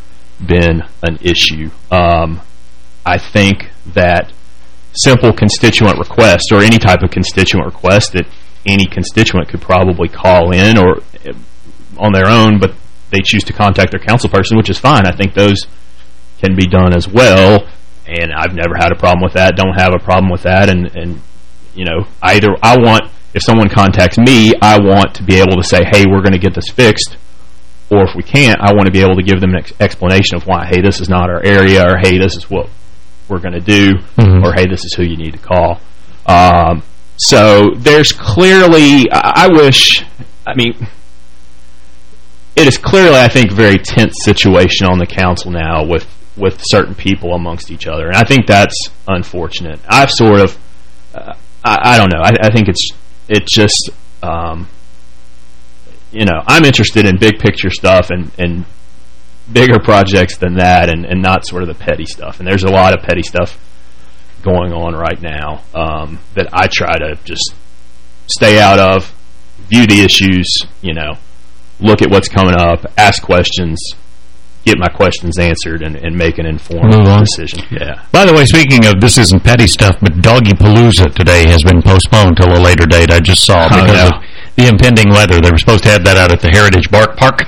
been an issue. Um, I think that simple constituent request, or any type of constituent request that any constituent could probably call in or on their own, but they choose to contact their council person, which is fine. I think those can be done as well, and I've never had a problem with that, don't have a problem with that, and, and you know, either I want, if someone contacts me, I want to be able to say, hey, we're going to get this fixed, or if we can't, I want to be able to give them an ex explanation of why, hey, this is not our area, or hey, this is what we're going to do, mm -hmm. or hey, this is who you need to call. Um, so there's clearly, I, I wish, I mean, it is clearly, I think, very tense situation on the council now with with certain people amongst each other, and I think that's unfortunate. I've sort of, uh, I, I, don't know, I, I, think it's it just, um, you know, I'm interested in big picture stuff and and bigger projects than that, and and not sort of the petty stuff. And there's a lot of petty stuff going on right now um, that I try to just stay out of, view the issues, you know, look at what's coming up, ask questions, get my questions answered, and, and make an informed decision. Yeah. By the way, speaking of this isn't petty stuff, but Doggy Palooza today has been postponed till a later date. I just saw oh, because no. of the impending weather. They were supposed to have that out at the Heritage Bark Park,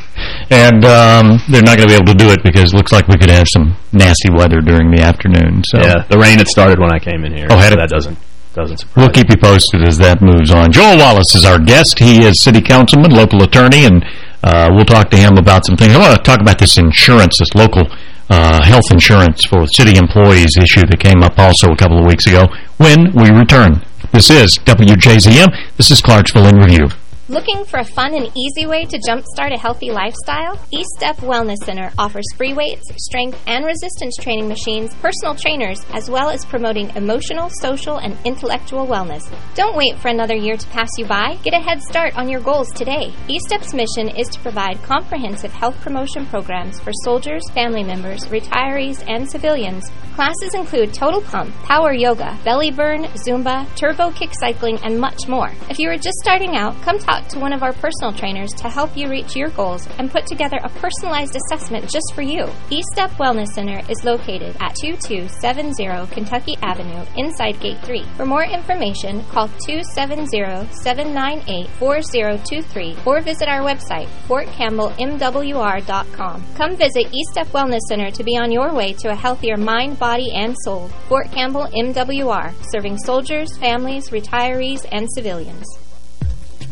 and um, they're not going to be able to do it because it looks like we could have some nasty weather during the afternoon. So Yeah, the rain had started when I came in here. Oh, had so it? That doesn't doesn't We'll keep you posted as that moves on. Joel Wallace is our guest. He is city councilman, local attorney, and uh, we'll talk to him about some things. I want to talk about this insurance, this local uh, health insurance for city employees issue that came up also a couple of weeks ago when we return. This is WJZM. This is Clarksville in Review. Looking for a fun and easy way to jumpstart a healthy lifestyle? Estep Wellness Center offers free weights, strength, and resistance training machines, personal trainers, as well as promoting emotional, social, and intellectual wellness. Don't wait for another year to pass you by. Get a head start on your goals today. Estep's mission is to provide comprehensive health promotion programs for soldiers, family members, retirees, and civilians. Classes include total pump, power yoga, belly burn, Zumba, turbo kick cycling, and much more. If you are just starting out, come talk to one of our personal trainers to help you reach your goals and put together a personalized assessment just for you. Estep Wellness Center is located at 2270 Kentucky Avenue inside Gate 3. For more information, call 270-798-4023 or visit our website, fortcampbellmwr.com. Come visit East Step Wellness Center to be on your way to a healthier mind, body, and soul. Fort Campbell MWR, serving soldiers, families, retirees, and civilians.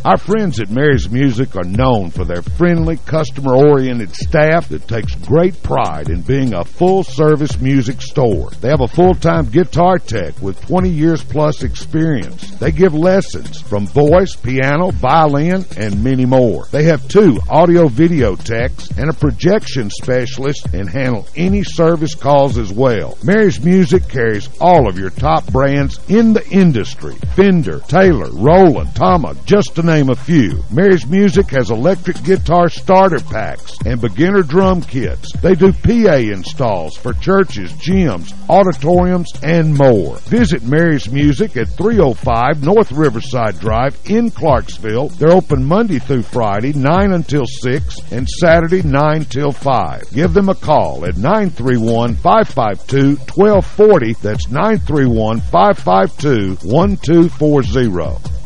Our friends at Mary's Music are known for their friendly, customer-oriented staff that takes great pride in being a full-service music store. They have a full-time guitar tech with 20 years plus experience. They give lessons from voice, piano, violin, and many more. They have two audio-video techs and a projection specialist and handle any service calls as well. Mary's Music carries all of your top brands in the industry. Fender, Taylor, Roland, Tama, just to name a few. Mary's Music has electric guitar starter packs and beginner drum kits. They do PA installs for churches, gyms, auditoriums, and more. Visit Mary's Music at 305 North Riverside Drive in Clarksville. They're open Monday through Friday, 9 until 6, and Saturday, 9 till 5. Give them a call at 931-552-1240. That's 931-552-1240.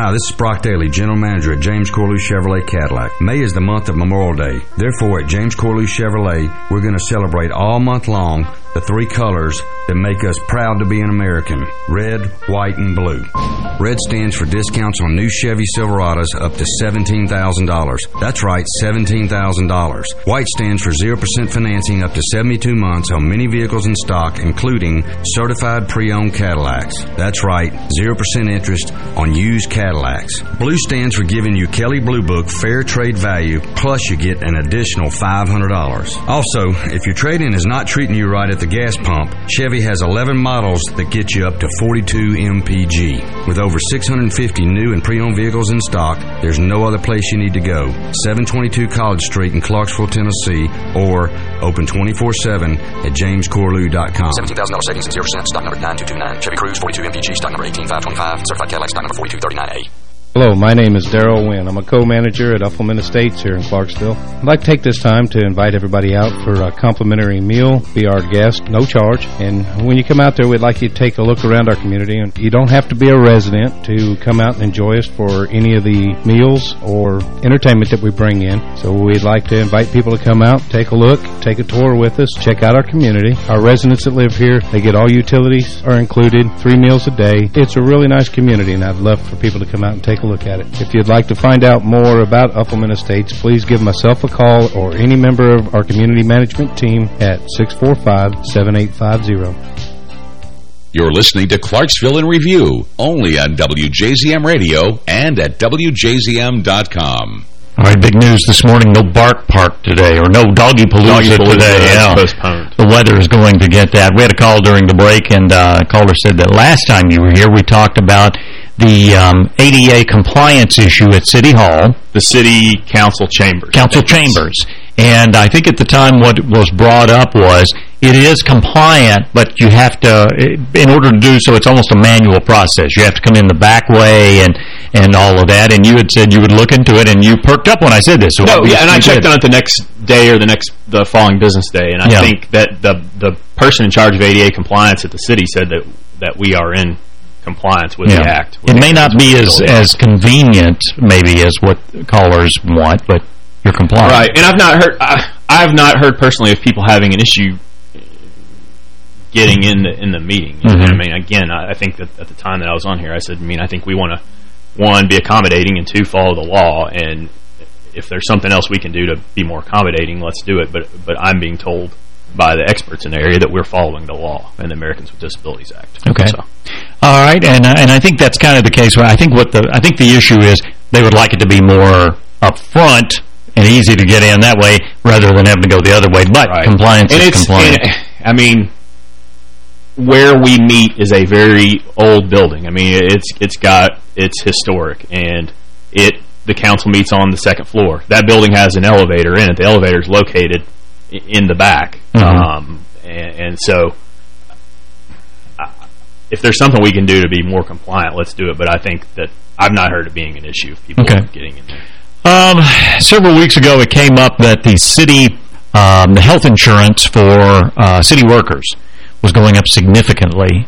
Hi, this is Brock Daly, General Manager at James Corlew Chevrolet Cadillac. May is the month of Memorial Day. Therefore, at James Corlew Chevrolet, we're going to celebrate all month long the three colors that make us proud to be an American. Red, white, and blue. Red stands for discounts on new Chevy Silverados up to $17,000. That's right, $17,000. White stands for 0% financing up to 72 months on many vehicles in stock, including certified pre-owned Cadillacs. That's right, 0% interest on used Cadillacs. Blue stands for giving you Kelley Blue Book fair trade value, plus you get an additional $500. Also, if your trade-in is not treating you right at the gas pump, Chevy has 11 models that get you up to 42 mpg. With over 650 new and pre-owned vehicles in stock, there's no other place you need to go. 722 College Street in Clarksville, Tennessee, or open 24-7 at jamescorlew.com. $17,000 savings and 0%. Stock number 9229. Chevy Cruze 42 MPG. Stock number 18525. Certified Cadillac. Stock number 4239A way. Hello, my name is Daryl Wynn. I'm a co-manager at Uffelman Estates here in Clarksville. I'd like to take this time to invite everybody out for a complimentary meal. Be our guest, no charge. And when you come out there, we'd like you to take a look around our community. And you don't have to be a resident to come out and enjoy us for any of the meals or entertainment that we bring in. So we'd like to invite people to come out, take a look, take a tour with us, check out our community. Our residents that live here, they get all utilities are included, three meals a day. It's a really nice community, and I'd love for people to come out and take a look at it. If you'd like to find out more about Uffelman Estates, please give myself a call or any member of our community management team at 645-7850. You're listening to Clarksville in Review, only on WJZM Radio and at WJZM.com. All right, big news this morning, no Bark Park today, or no Doggy Palooza, today. Yeah. postponed. The weather is going to get that. We had a call during the break, and uh, a caller said that last time you were here, we talked about the um, ADA compliance issue at City Hall. The city council chambers. Council chambers. And I think at the time what was brought up was it is compliant, but you have to, in order to do so, it's almost a manual process. You have to come in the back way and, and all of that. And you had said you would look into it, and you perked up when I said this. So No, yeah, and I checked did. on it the next day or the next the following business day, and I Yeah. think that the the person in charge of ADA compliance at the city said that that we are in compliance with the act. It may not be as as convenient, maybe, as what callers want, but you're compliant. Right, and I've not heard I, I have not heard personally of people having an issue getting in the in the meeting. Know, Mhm. I mean, again, I, I think that at the time that I was on here, I said, I mean, I think we want to one be accommodating and two follow the law. And if there's something else we can do to be more accommodating, let's do it. But but I'm being told by the experts in the area that we're following the law and the Americans with Disabilities Act. Okay. So, All right, and uh, and I think that's kind of the case. Where I think what the I think the issue is they would like it to be more upfront and easy to get in that way rather than having to go the other way. But compliance and is compliance. I mean, where we meet is a very old building. I mean, it's it's got it's historic, and it the council meets on the second floor. That building has an elevator in it. The elevator is located in the back, Mhm. um, and, and so. If there's something we can do to be more compliant, let's do it. But I think that I've not heard it being an issue of people Okay. getting in there. Um, several weeks ago, it came up that the city, um, the health insurance for uh, city workers was going up significantly.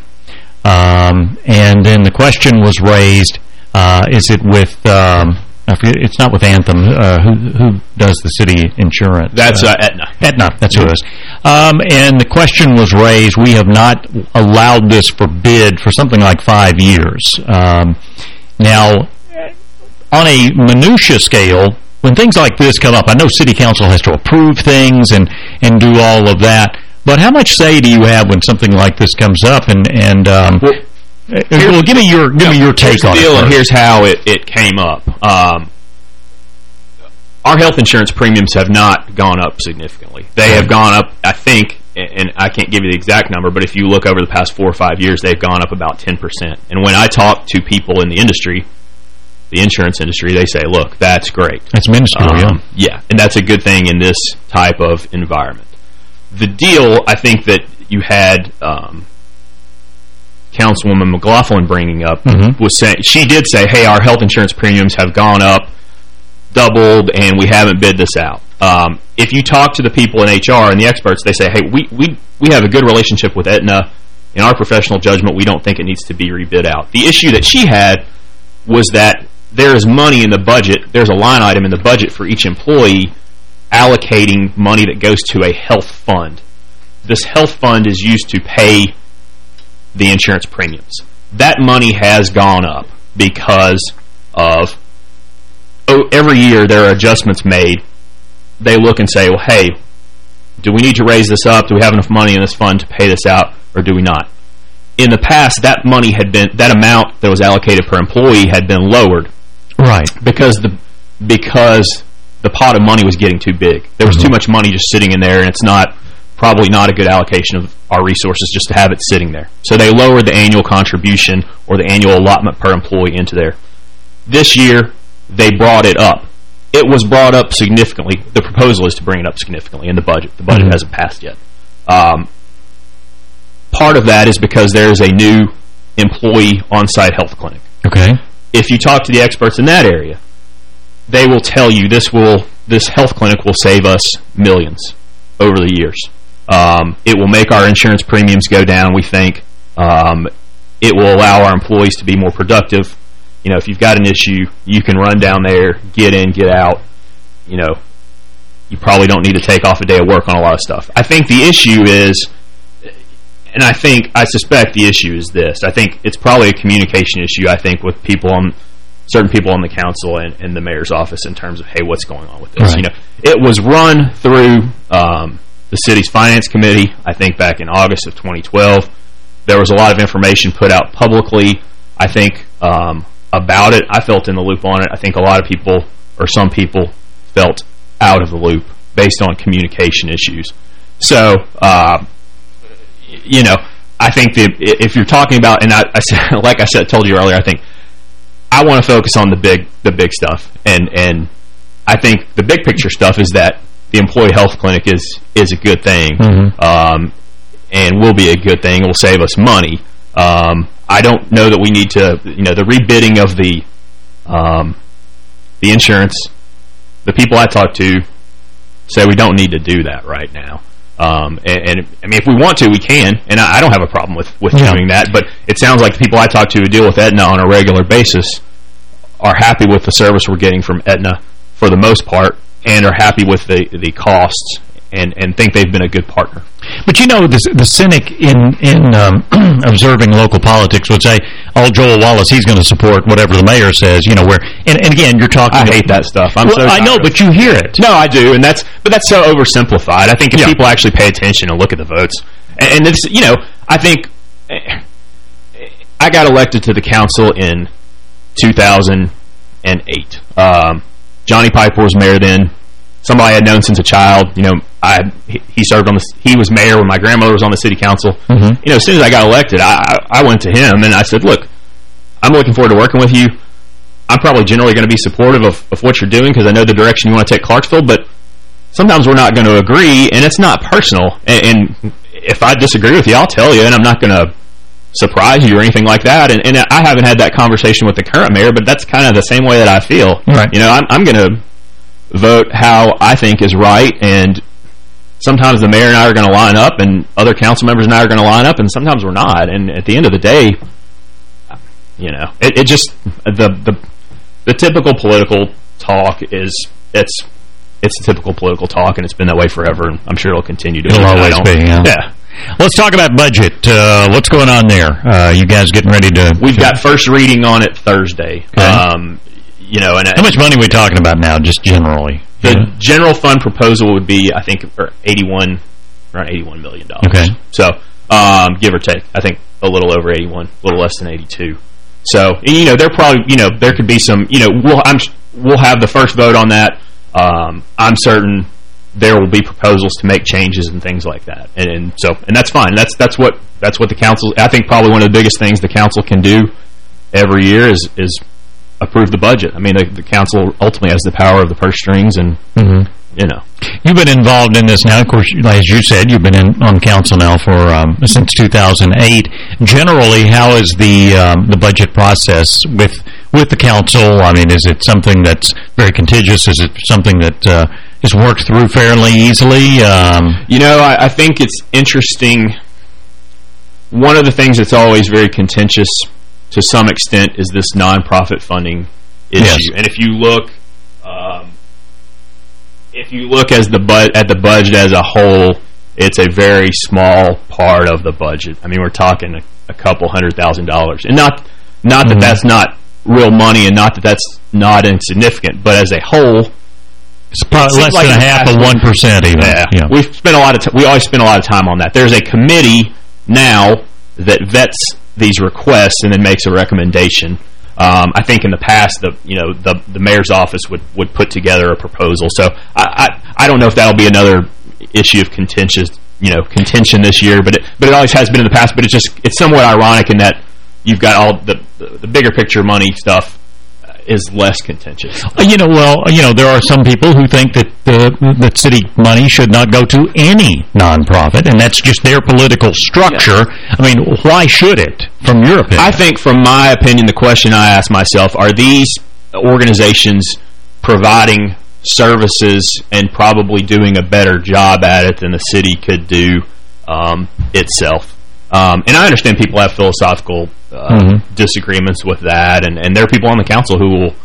Um, and then the question was raised, uh, is it with, um, I forget, it's not with Anthem, uh, who, who does the city insurance? That's uh, Aetna. Aetna, that's who it is. Um, and the question was raised, we have not allowed this for bid for something like five years. Um, now, on a minutia scale, when things like this come up, I know city council has to approve things and, and do all of that, but how much say do you have when something like this comes up? And, and um, well, well, give me your give me your take here's the on deal, it. and here's how it, it came up. Um, our health insurance premiums have not gone up significantly. They have gone up, I think, and I can't give you the exact number, but if you look over the past four or five years, they've gone up about 10%. And when I talk to people in the industry, the insurance industry, they say, look, that's great. That's minuscule, Um, yeah. Yeah, and that's a good thing in this type of environment. The deal, I think that you had um, Councilwoman McLaughlin bringing up Mhm. was saying she did say, "Hey, our health insurance premiums have gone up, doubled, and we haven't bid this out." Um, if you talk to the people in HR and the experts, they say, "Hey, we we we have a good relationship with Aetna. In our professional judgment, we don't think it needs to be rebid out." The issue that she had was that there is money in the budget. There's a line item in the budget for each employee allocating money that goes to a health fund. This health fund is used to pay the insurance premiums. That money has gone up because of oh, every year there are adjustments made. They look and say, well, hey, do we need to raise this up? Do we have enough money in this fund to pay this out, or do we not? In the past, that money had been, that amount that was allocated per employee had been lowered. Right. Because the, because the pot of money was getting too big. There was too mm-hmm. much money just sitting in there, and it's not, probably not a good allocation of our resources just to have it sitting there. So they lowered the annual contribution or the annual allotment per employee into there. This year, they brought it up. It was brought up significantly. The proposal is to bring it up significantly in the budget. The budget Mhm. hasn't passed yet. Um, part of that is because there is a new employee on-site health clinic. Okay. If you talk to the experts in that area, they will tell you this will this health clinic will save us millions over the years. Um, it will make our insurance premiums go down, we think. Um, it will allow our employees to be more productive. You know, if you've got an issue, you can run down there, get in, get out. You know, you probably don't need to take off a day of work on a lot of stuff. I think the issue is, and I think, I suspect the issue is this. I think it's probably a communication issue, I think, with people on, certain people on the council and, and the mayor's office in terms of, hey, what's going on with this? Right. You know, it was run through um, the city's finance committee, I think back in August of 2012. There was a lot of information put out publicly, I think, um, about it. I felt in the loop on it. I think a lot of people, or some people, felt out of the loop based on communication issues. So, uh, you know, I think that if you're talking about, and I, I said, like I said, told you earlier, I think I want to focus on the big, the big stuff, and and I think the big picture stuff is that the employee health clinic is is a good thing, Mhm. um, and will be a good thing. It will save us money. Um, I don't know that we need to, you know, the rebidding of the um, the insurance. The people I talk to say we don't need to do that right now. Um, and, and I mean, if we want to, we can, and I, I don't have a problem with with Yeah. doing that. But it sounds like the people I talk to who deal with Aetna on a regular basis are happy with the service we're getting from Aetna for the most part, and are happy with the the costs, and and think they've been a good partner. But you know, the, the cynic in in um, observing local politics would say, "Oh, Joel Wallace, he's going to support whatever the mayor says." You know, where and, and again, you're talking. I hate that stuff. I'm Well, so I know, but you hear it. No, I do, and that's but that's so oversimplified. I think if Yeah. people actually pay attention and look at the votes, and, and it's you know, I think eh, I got elected to the council in 2008. Um, Johnny Piper was mayor then. Somebody I had known since a child. You know, I he served on the he was mayor when my grandmother was on the city council. Mhm. You know, as soon as I got elected, I I I went to him and I said, "Look, I'm looking forward to working with you. I'm probably generally going to be supportive of, of what you're doing because I know the direction you want to take Clarksville, but sometimes we're not going to agree, and it's not personal. And, and if I disagree with you, I'll tell you, and I'm not going to surprise you or anything like that. And, and I haven't had that conversation with the current mayor, but that's kind of the same way that I feel. Right. You know, I'm, I'm going to vote how I think is right, and sometimes the mayor and I are going to line up, and other council members and I are going to line up, and sometimes we're not. And at the end of the day, you know, it, it just the the the typical political talk is it's it's a typical political talk, and it's been that way forever, and I'm sure it'll continue to. It'll always be, yeah. yeah. Let's talk about budget. Uh, what's going on there? Uh, you guys getting ready to... We've got first reading on it Thursday. Um, you know, and How much money are we talking about now, just generally? The general fund proposal would be, I think, 81, around 81 million dollars. Okay. So, um, give or take, I think a little over 81, a little less than 82. So, you know, there probably, you know, there could be some, you know, we'll, I'm, we'll have the first vote on that. Um, I'm certain there will be proposals to make changes and things like that. And, and so, and that's fine. That's, that's what, that's what the council, I think probably one of the biggest things the council can do every year is, is approve the budget. I mean, the, the council ultimately has the power of the purse strings and, you know. You've been involved in this now. Of course, as you said, you've been in, on council now for um, since 2008. Generally, how is the um, the budget process with with the council? I mean, is it something that's very contentious? Is it something that uh, is worked through fairly easily? Um, You know, I, I think it's interesting. One of the things that's always very contentious to some extent is this nonprofit funding issue. Yes. And if you look, um, if you look as the bu at the budget as a whole, it's a very small part of the budget. I mean, we're talking a, a couple hundred thousand dollars, and not not that that's not real money, and not that that's not insignificant, but as a whole, it's probably less like than a half of one percent, even. yeah. Yeah. We've spent a lot of t we always spend a lot of time on that. There's a committee now that vets these requests and then makes a recommendation. Um, I think in the past, the you know the the mayor's office would would put together a proposal. So I I, I don't know if that'll be another issue of contentious you know contention this year, but it but it always has been in the past. But it's just it's somewhat ironic in that you've got all the the, the bigger picture money stuff is less contentious. Uh, You know, well, you know, there are some people who think that uh, that city money should not go to any nonprofit, and that's just their political structure. I mean, why should it, from your opinion? I think, from my opinion, the question I ask myself, are these organizations providing services and probably doing a better job at it than the city could do um, itself? Um, and I understand people have philosophical uh, Mhm. disagreements with that, and, and there are people on the council who will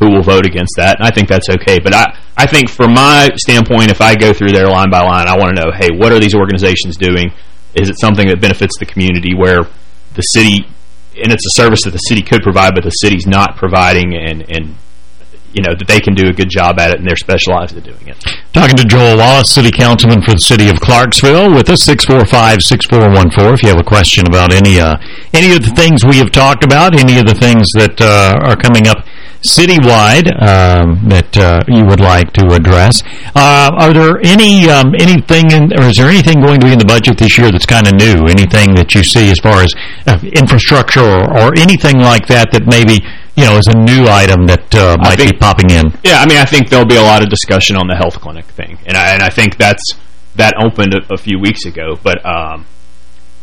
who will vote against that, and I think that's okay. But I, I think from my standpoint, if I go through there line by line, I want to know, hey, what are these organizations doing? Is it something that benefits the community where the city, and it's a service that the city could provide, but the city's not providing, and, and you know, that they can do a good job at it, and they're specialized at doing it. Talking to Joel Wallace, City Councilman for the City of Clarksville, with us, 645-6414, if you have a question about any uh, any of the things we have talked about, any of the things that uh, are coming up citywide um, that uh, you would like to address. Uh, are there any um, anything, in, or is there anything going to be in the budget this year that's kind of new? Anything that you see as far as uh, infrastructure or, or anything like that that maybe, you know, is a new item that uh, might be popping in? Yeah, I mean, I think there'll be a lot of discussion on the health clinic thing, and I, and I think that's that opened a, a few weeks ago. But um,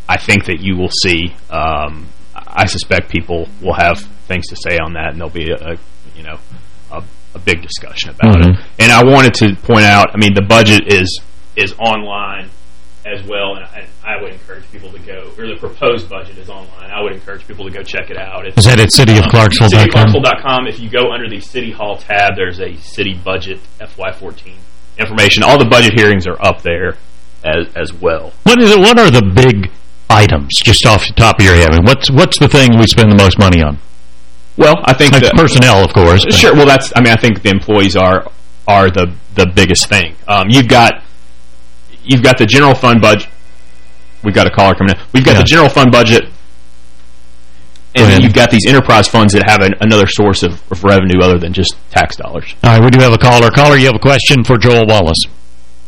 I think that you will see. Um, I suspect people will have things to say on that, and there'll be a you know a, a big discussion about Mhm. it. And I wanted to point out, I mean, the budget is is online as well, and I, I would encourage people to go, or the proposed budget is online. I would encourage people to go check it out. It's, Is that at cityofclarksville.com? cityofclarksville.com. If you go under the City Hall tab, there's a city budget FY14 information. All the budget hearings are up there as as well. What is it? What are the big items, just off the top of your head? I mean, what's what's the thing we spend the most money on? Well, I think Like that- personnel, of course. but- Sure. Well, that's. I mean, I think the employees are are the the biggest thing. Um, you've got you've got the general fund budget. We've got a caller coming in. We've got the general fund budget, and then you've got these enterprise funds that have an, another source of, of revenue other than just tax dollars. All right, we do have a caller. Caller, you have a question for Joel Wallace.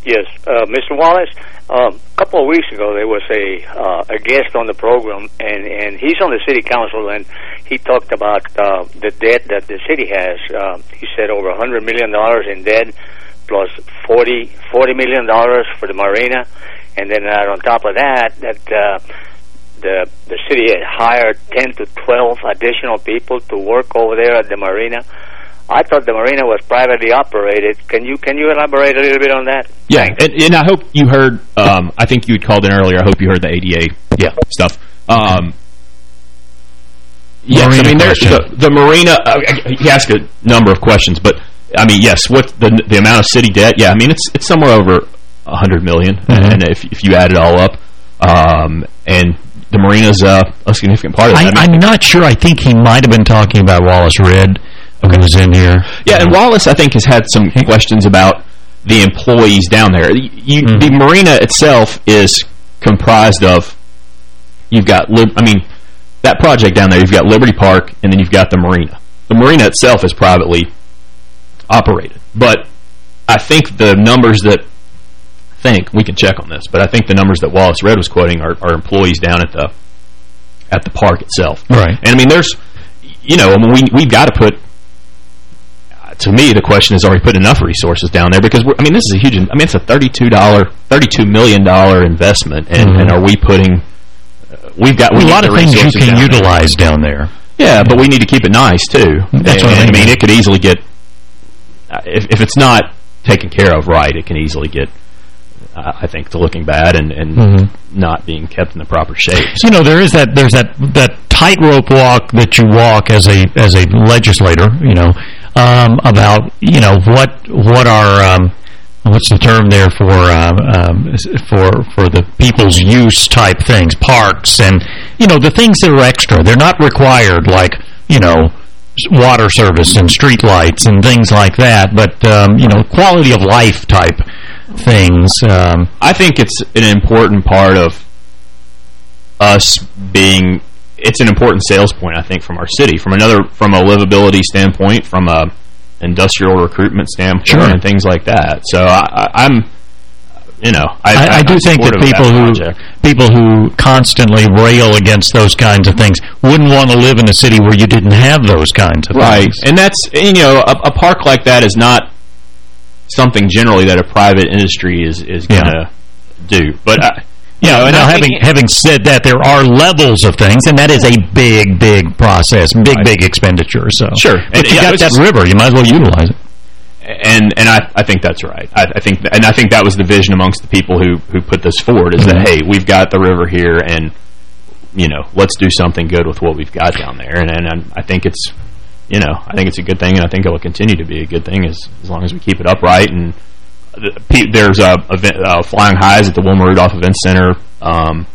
Yes, uh, Mr. Wallace. Um, a couple of weeks ago, there was a uh, a guest on the program, and and he's on the city council, and he talked about uh, the debt that the city has. Uh, he said over a hundred million dollars in debt, plus forty forty million dollars for the marina, and then uh, on top of that, that uh, the the city had hired 10 to 12 additional people to work over there at the marina. I thought the marina was privately operated. Can you can you elaborate a little bit on that? Yeah, and, and, I hope you heard. Um, I think you had called in earlier. I hope you heard the ADA yeah. stuff. Um, yes, I mean the, the marina. Uh, he asked a number of questions, but I mean, yes, what the the amount of city debt? Yeah, I mean it's it's somewhere over a hundred million, mm -hmm. and if if you add it all up, um, and the marina's uh, a significant part of that. I, am not sure. I think he might have been talking about Wallace Redd, who was in here. Yeah, and Wallace, I think, has had some questions about the employees down there. You, mm -hmm. The marina itself is comprised of, you've got, I mean, that project down there, you've got Liberty Park, and then you've got the marina. The marina itself is privately operated. But I think the numbers that I think, we can check on this, but I think the numbers that Wallace Redd was quoting are, are employees down at the at the park itself. Right. And I mean, there's, you know, I mean, we, we've got to put, to me, the question is, are we putting enough resources down there? Because, I mean, this is a huge, I mean, it's a $32, $32 million investment, and, mm -hmm. and are we putting, uh, we've got, we a lot of things you can down utilize there. down there. Yeah, but we need to keep it nice, too. That's and, what I mean. I mean, it could easily get, if, if it's not taken care of right, it can easily get I think, to looking bad and, and mm -hmm. not being kept in the proper shape. You know, there is that there's that that tightrope walk that you walk as a as a legislator. You know, um, about you know what what are um, what's the term there for um, um, for for the people's use type things, parks, and you know the things that are extra. They're not required, like you know water service and street lights and things like that, but um, you know quality of life type things. Um, I think it's an important part of us being it's an important sales point I think from our city from another from a livability standpoint from a industrial recruitment standpoint sure. and things like that so I, am you know I, I, I do think that people that who people who constantly rail against those kinds of things wouldn't want to live in a city where you didn't have those kinds of right. things right and that's you know a, a park like that is not something generally that a private industry is is going to yeah. do. But uh, you know, now having having said that, there are levels of things, and that is a big, big process, big, right. big expenditure. So sure, but and, you yeah, got that river, you might as well utilize it. And and I I think that's right. I, I think and I think that was the vision amongst the people who who put this forward is mm -hmm. that mm-hmm. hey, we've got the river here, and you know, let's do something good with what we've got down there. And and I think it's you know, I think it's a good thing, and I think it will continue to be a good thing as as long as we keep it upright. And there's a, event, uh, Flying Highs at the Wilma Rudolph Event Center um,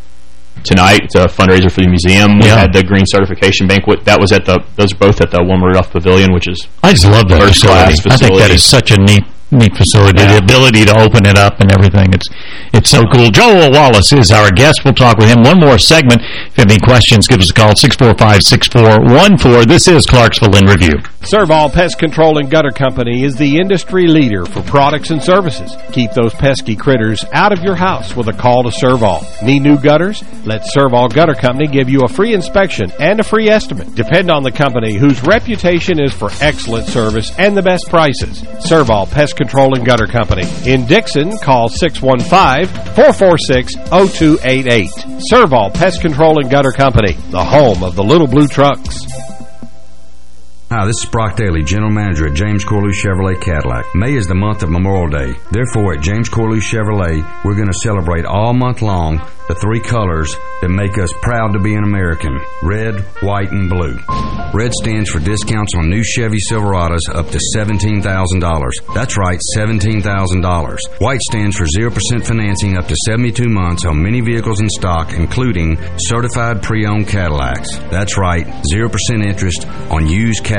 tonight. It's a fundraiser for the museum. We yeah. had the green certification banquet. That was at the those are both at the Wilma Rudolph Pavilion, which is I just love that facility. facility. I think that is such a neat neat facility. Yeah. The ability to open it up and everything. It's it's so cool. Joel Wallace is our guest. We'll talk with him. One more segment. If you have any questions, give us a call, 645-6414. This is Clarksville in Review. Servall Pest Control and Gutter Company is the industry leader for products and services. Keep those pesky critters out of your house with a call to Servall. Need new gutters? Let Servall Gutter Company give you a free inspection and a free estimate. Depend on the company whose reputation is for excellent service and the best prices. Servall Pest Control and Gutter Company. In Dixon, call 615-446-0288. Servall Pest Control and Gutter Company, the home of the little blue trucks. Hi, this is Brock Daly, General Manager at James Corlew Chevrolet Cadillac. May is the month of Memorial Day. Therefore, at James Corlew Chevrolet, we're going to celebrate all month long the three colors that make us proud to be an American, red, white, and blue. Red stands for discounts on new Chevy Silverados up to $17,000. That's right, $17,000. White stands for 0% financing up to 72 months on many vehicles in stock, including certified pre-owned Cadillacs. That's right, 0% interest on used Cadillacs.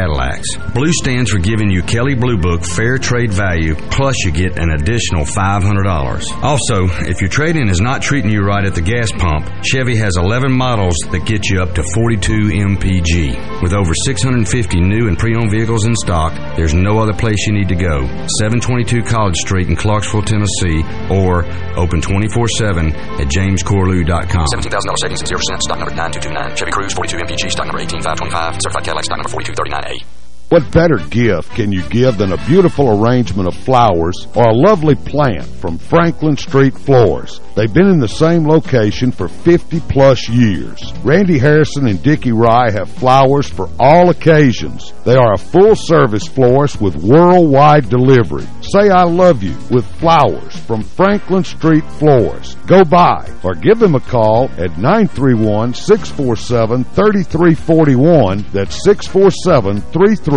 Blue stands for giving you Kelley Blue Book fair trade value, plus you get an additional $500. Also, if your trade-in is not treating you right at the gas pump, Chevy has 11 models that get you up to 42 mpg. With over 650 new and pre-owned vehicles in stock, there's no other place you need to go. 722 College Street in Clarksville, Tennessee, or open 24-7 at jamescorlew.com. $17,000 savings and 0% stock number 9229. Chevy Cruze 42 mpg stock number 18525. Certified Cadillac stock number 4239A. What better gift can you give than a beautiful arrangement of flowers or a lovely plant from Franklin Street Florist? They've been in the same location for 50-plus years. Randy Harrison and Dickie Rye have flowers for all occasions. They are a full-service florist with worldwide delivery. Say I love you with flowers from Franklin Street Florist. Go by or give them a call at 931-647-3341. That's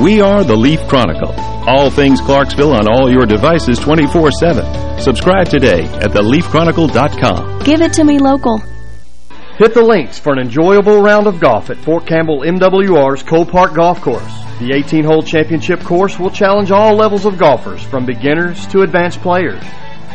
We are the Leaf Chronicle. All things Clarksville on all your devices 24-7. Subscribe today at theleafchronicle.com. Give it to me local. Hit the links for an enjoyable round of golf at Fort Campbell MWR's Cole Park Golf Course. The 18-hole championship course will challenge all levels of golfers, from beginners to advanced players.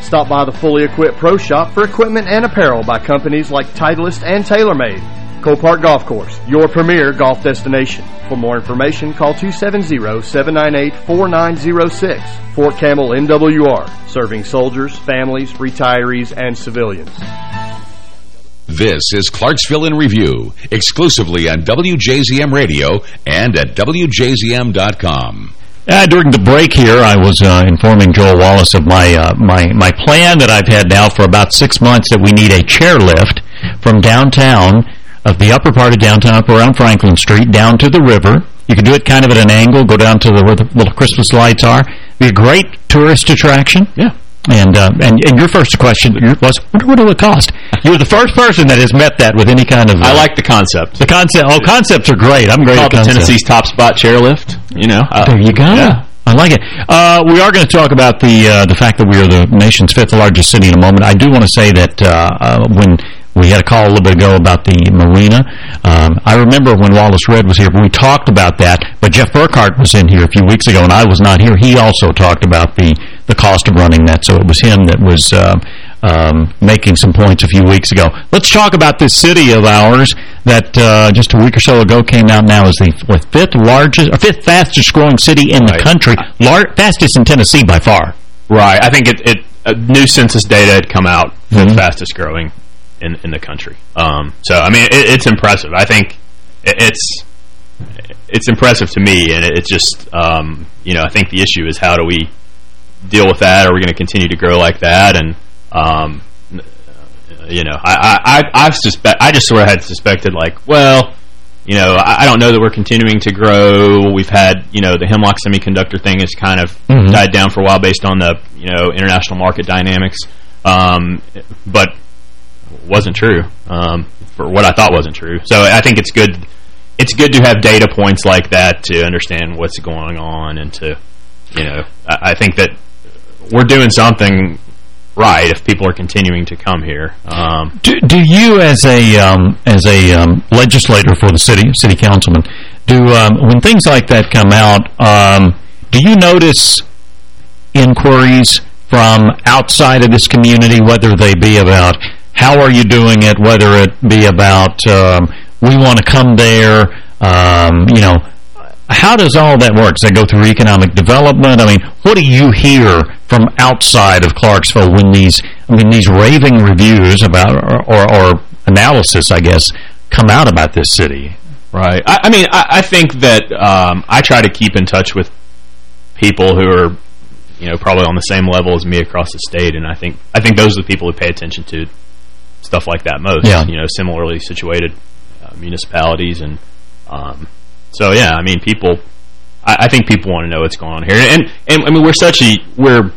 Stop by the fully equipped pro shop for equipment and apparel by companies like Titleist and TaylorMade. Cole Park Golf Course, your premier golf destination. For more information, call 270-798-4906. Fort Campbell MWR, serving soldiers, families, retirees, and civilians. This is Clarksville in Review, exclusively on WJZM Radio and at WJZM.com. Uh, during the break here, I was uh, informing Joel Wallace of my uh, my my plan that I've had now for about six months that we need a chairlift from downtown of the upper part of downtown up around Franklin Street down to the river. You can do it kind of at an angle, go down to the, where the little Christmas lights are. Be a great tourist attraction. Yeah. And, uh, and and your first question was, what, what it cost? You're the first person that has met that with any kind of... Uh, I like the concept. The concept. Oh, concepts are great. I'm great Called at the. Tennessee's Top Spot Chairlift. You know. Uh, there you go. Yeah. I like it. Uh, we are going to talk about the uh, the fact that we are the nation's fifth largest city in a moment. I do want to say that uh, uh, when we had a call a little bit ago about the marina, um, I remember when Wallace Redd was here, we talked about that, but Jeff Burkhart was in here a few weeks ago, and I was not here. He also talked about the, the cost of running that, so it was him that was... Uh, um, making some points a few weeks ago. Let's talk about this city of ours that uh, just a week or so ago came out now as the fifth largest, or fifth fastest growing city in the country, Lar fastest in Tennessee by far. Right. I think it, it uh, new census data had come out, Mm-hmm. fastest growing in in the country. Um, so I mean, it, it's impressive. I think it, it's it's impressive to me, and it, it's just um, you know I think the issue is how do we deal with that? Are we going to continue to grow like that? And um, you know, I I I I've suspect I just sort of had suspected like, well, you know, I, I don't know that we're continuing to grow. We've had you know the Hemlock Semiconductor thing has kind of Mhm. died down for a while based on the you know international market dynamics, um, but wasn't true um, for what I thought wasn't true. So I think it's good. It's good to have data points like that to understand what's going on and to, you know, I, I think that we're doing something right if people are continuing to come here. Um, Do, do you, as a um, as a um, legislator for the city, city councilman, do um, when things like that come out, um, do you notice inquiries from outside of this community, whether they be about how are you doing it, whether it be about um, we want to come there, um, you know, how does all that work? Does that go through economic development? I mean, what do you hear from outside of Clarksville when these, I mean, these raving reviews about, or, or, or analysis, I guess, come out about this city? Right. I, I mean, I, I think that um, I try to keep in touch with people who are, you know, probably on the same level as me across the state, and I think I think those are the people who pay attention to stuff like that most. Yeah. You know, similarly situated uh, municipalities, and um, so yeah, I mean, people. I, I think people want to know what's going on here, and and I mean, we're such a we're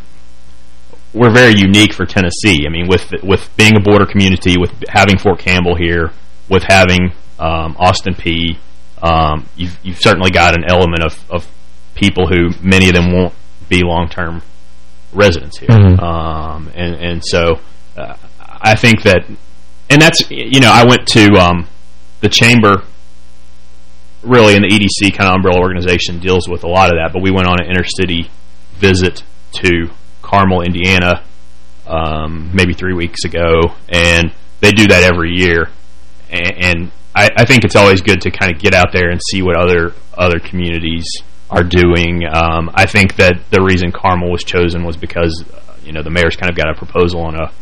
we're very unique for Tennessee. I mean, with with being a border community, with having Fort Campbell here, with having um, Austin Peay, um, you've you've certainly got an element of of people who many of them won't be long term residents here, Mhm. um, and and so uh, I think that, and that's you know I went to um, the chamber. Really, in the EDC kind of umbrella organization deals with a lot of that, but we went on an intercity visit to Carmel, Indiana, um, maybe three weeks ago, and they do that every year. And, and I, I think it's always good to kind of get out there and see what other other communities are doing. Um, I think that the reason Carmel was chosen was because uh, you know the mayor's kind of got a proposal on a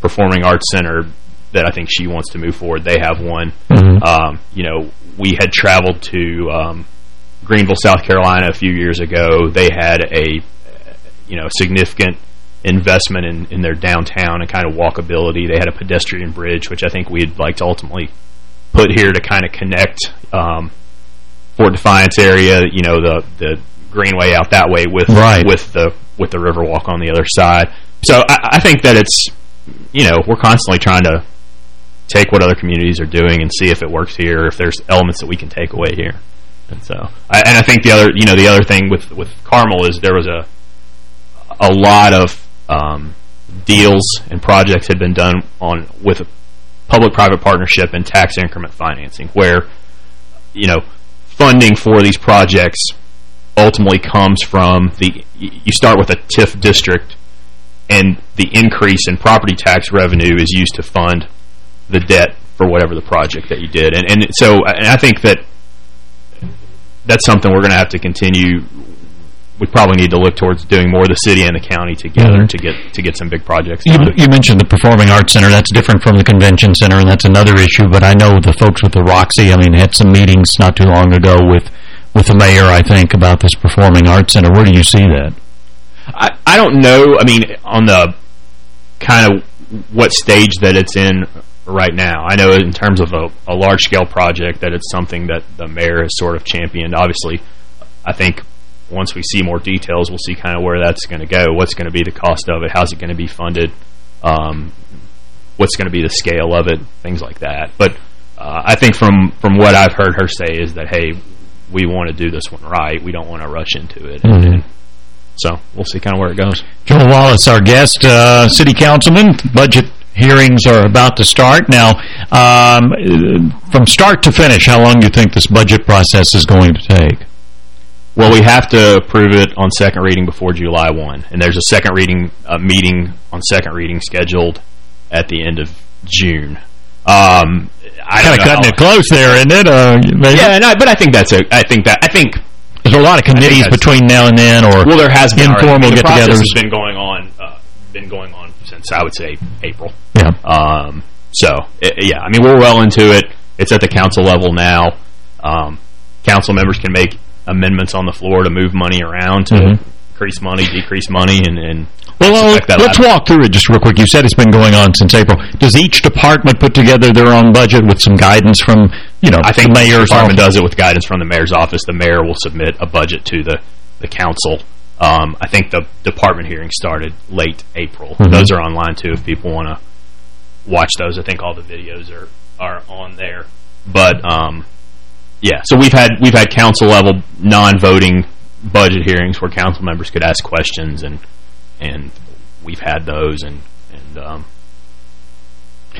performing arts center that I think she wants to move forward. They have one. Mm -hmm. um, you know, we had traveled to um, Greenville, South Carolina a few years ago. They had a you know significant investment in, in their downtown and kind of walkability. They had a pedestrian bridge, which I think we'd like to ultimately put here to kind of connect um, Fort Defiance area, you know, the the greenway out that way with right. with the with the Riverwalk on the other side. So I, I think that it's, you know, we're constantly trying to take what other communities are doing and see if it works here, if there's elements that we can take away here. And so, I, and I think the other, you know, the other thing with with Carmel is there was a a lot of um, deals and projects had been done on with a public-private partnership and tax increment financing, where you know funding for these projects ultimately comes from the you start with a TIF district and the increase in property tax revenue is used to fund the debt for whatever the project that you did and and so and I think that that's something we're going to have to continue we probably need to look towards doing more of the city and the county together mm -hmm. to get to get some big projects you, you, mentioned the Performing Arts Center. That's different from the Convention Center, and that's another issue. But I know the folks with the Roxy, I mean, had some meetings not too long ago with, with the mayor, I think, about this Performing Arts Center. Where do you see that? I, I don't know. I mean, on the kind of what stage that it's in right now. I know in terms of a, a large-scale project that it's something that the mayor has sort of championed. Obviously, I think once we see more details, we'll see kind of where that's going to go. What's going to be the cost of it? How's it going to be funded? Um, what's going to be the scale of it? Things like that. But uh, I think from from what I've heard her say is that hey, we want to do this one right. We don't want to rush into it. Mm -hmm. and, so we'll see kind of where it goes. Joel Wallace, our guest, uh, city councilman. Budget hearings are about to start. Now, um, from start to finish, how long do you think this budget process is going to take? Well, we have to approve it on second reading before July 1. And there's a second reading uh, meeting on second reading scheduled at the end of June. Um, I kind of cutting it close there, isn't it? Uh, yeah, no, but I think that's a. I think that I think there's a lot of committees between now and then, or well, there has been informal the get-togethers. has been going on, uh, been going on since I would say April. Yeah. Um. So it, yeah, I mean we're well into it. It's at the council level now. Um, council members can make amendments on the floor to move money around to mm -hmm. increase money, decrease money, and, and well, let's walk through it just real quick. You said it's been going on since April. Does each department put together their own budget with some guidance from, you know, I think the mayor's department office? does it with guidance from the mayor's office. The mayor will submit a budget to the, the council. Um, I think the department hearing started late April. Mm -hmm. Those are online, too, if people want to watch those. I think all the videos are, are on there. But um, yeah, so we've had we've had council level non-voting budget hearings where council members could ask questions, and and we've had those, and and um,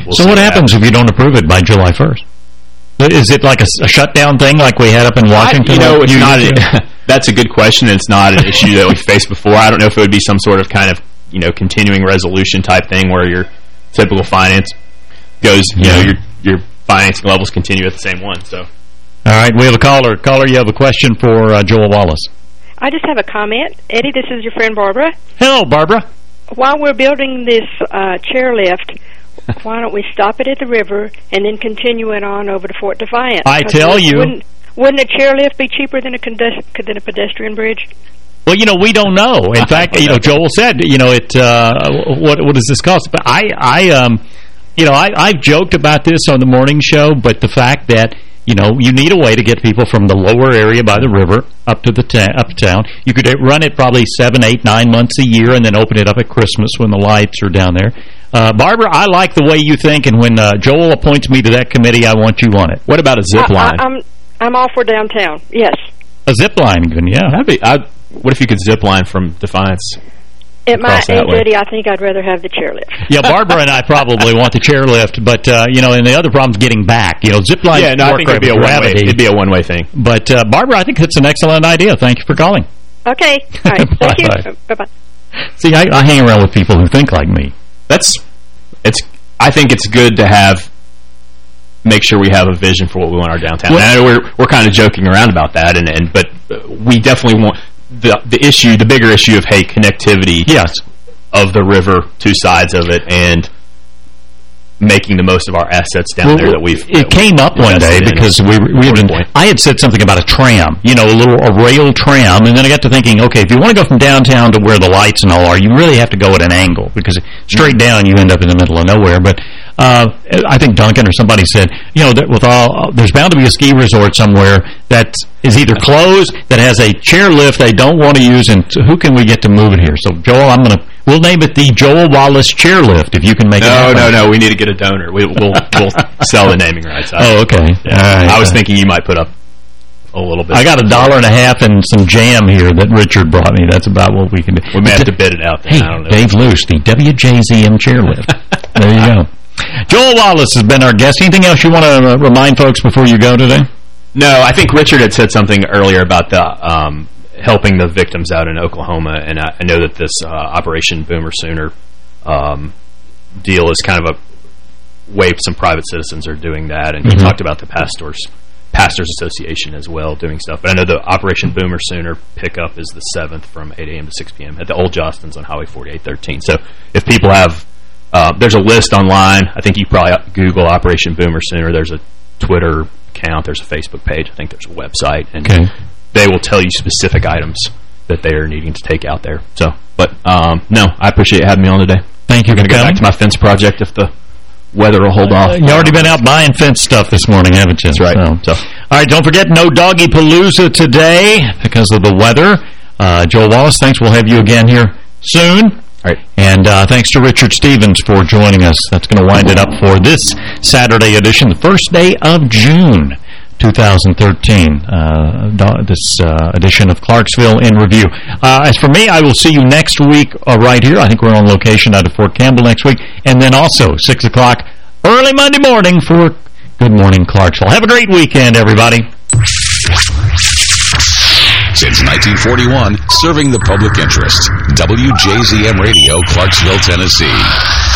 we'll so what happens if you don't approve it by July 1st? Is it like a, a shutdown thing like we had up in Washington? I, you know, it's you not. A, that's a good question. It's not an issue that we've faced before. I don't know if it would be some sort of kind of you know continuing resolution type thing where your typical finance goes. You yeah. know, your your financing levels continue at the same one. So all right, we have a caller. Caller, you have a question for uh, Joel Wallace. I just have a comment. Eddie, this is your friend Barbara. Hello, Barbara. While we're building this uh, chairlift, why don't we stop it at the river and then continue it on over to Fort Defiance? I tell you. Wouldn't, wouldn't a chairlift be cheaper than a, than a pedestrian bridge? Well, you know, we don't know. In fact, you know, Joel said, you know, it. Uh, what what does this cost? But I, I, um, you know, I, I've joked about this on the morning show, but the fact that you know, you need a way to get people from the lower area by the river up to the uptown. You could run it probably seven, eight, nine months a year and then open it up at Christmas when the lights are down there. Uh, Barbara, I like the way you think, and when uh, Joel appoints me to that committee, I want you on it. What about a zip line? I, am I'm, I'm all for downtown, yes. A zip line, yeah. That'd be, I, what if you could zip line from Defiance? At my age, Eddie, I think I'd rather have the chairlift. Yeah, Barbara and I probably want the chairlift, but, uh, you know, and the other problem is getting back. You know, zip line yeah, no, I think it'd be, a one-way, it'd be a one-way thing. But, uh, Barbara, I think it's an excellent idea. Thank you for calling. Okay. All right. Thank you. Bye-bye. See, I, I hang around with people who think like me. That's it's. I think it's good to have make sure we have a vision for what we want our downtown. Well, and we're we're kind of joking around about that, and and but uh, we definitely want the the issue, the bigger issue of hey connectivity. Yes. Of the river, two sides of it, and making the most of our assets down well, there that we've it came up one day because we we had been, I had said something about a tram you know a little a rail tram and then I got to thinking okay if you want to go from downtown to where the lights and all are you really have to go at an angle because straight mm-hmm. down you end up in the middle of nowhere but uh, I think Duncan or somebody said, you know, that with all, there's bound to be a ski resort somewhere that is either closed, that has a chairlift they don't want to use, and who can we get to move it here? So, Joel, I'm going to, we'll name it the Joel Wallace chairlift if you can make no, it No, no, no, we need to get a donor. We, will we'll sell the naming rights. oh, okay. Yeah. I was thinking you might put up a little bit. I got a dollar and a half and some jam here that Richard brought me. That's about what we can do. We may have to bid it out. Then. Hey, Dave Luce, the WJZM chairlift. there you go. Joel Wallace has been our guest. Anything else you want to uh, remind folks before you go today? No, I think Richard had said something earlier about the um, helping the victims out in Oklahoma, and I, I know that this uh, Operation Boomer Sooner um, deal is kind of a way some private citizens are doing that, and mm -hmm. mm-hmm. talked about the pastors Pastors Association as well doing stuff. But I know the Operation Boomer Sooner pickup is the 7th from 8 a.m. to 6 p.m. at the old Jostens on Highway 4813. So if people have uh, there's a list online. I think you probably Google Operation Boomer Sooner. There's a Twitter account. There's a Facebook page. I think there's a website. And okay. They will tell you specific items that they are needing to take out there. So, But, um, no, I appreciate having me on today. Thank you I'm going to go back to my fence project if the weather will hold off. Uh, you already been out buying fence stuff this morning, haven't you? That's right. So. So. All right, don't forget, no Doggy Palooza today because of the weather. Uh, Joel Wallace, thanks. We'll have you again here soon. All right. And uh, thanks to Richard Stevens for joining us. That's going to wind it up for this Saturday edition, the first day of June. 2013, uh, this uh, edition of Clarksville in Review. Uh, as for me, I will see you next week uh, right here. I think we're on location out of Fort Campbell next week. And then also, 6 o'clock early Monday morning for Good Morning Clarksville. Have a great weekend, everybody. Since 1941, serving the public interest. WJZM Radio, Clarksville, Tennessee.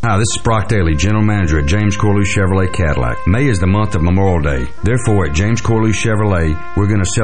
Hi, this is Brock Daly, General Manager at James Corlew Chevrolet Cadillac. May is the month of Memorial Day. Therefore, at James Corlew Chevrolet, we're going to celebrate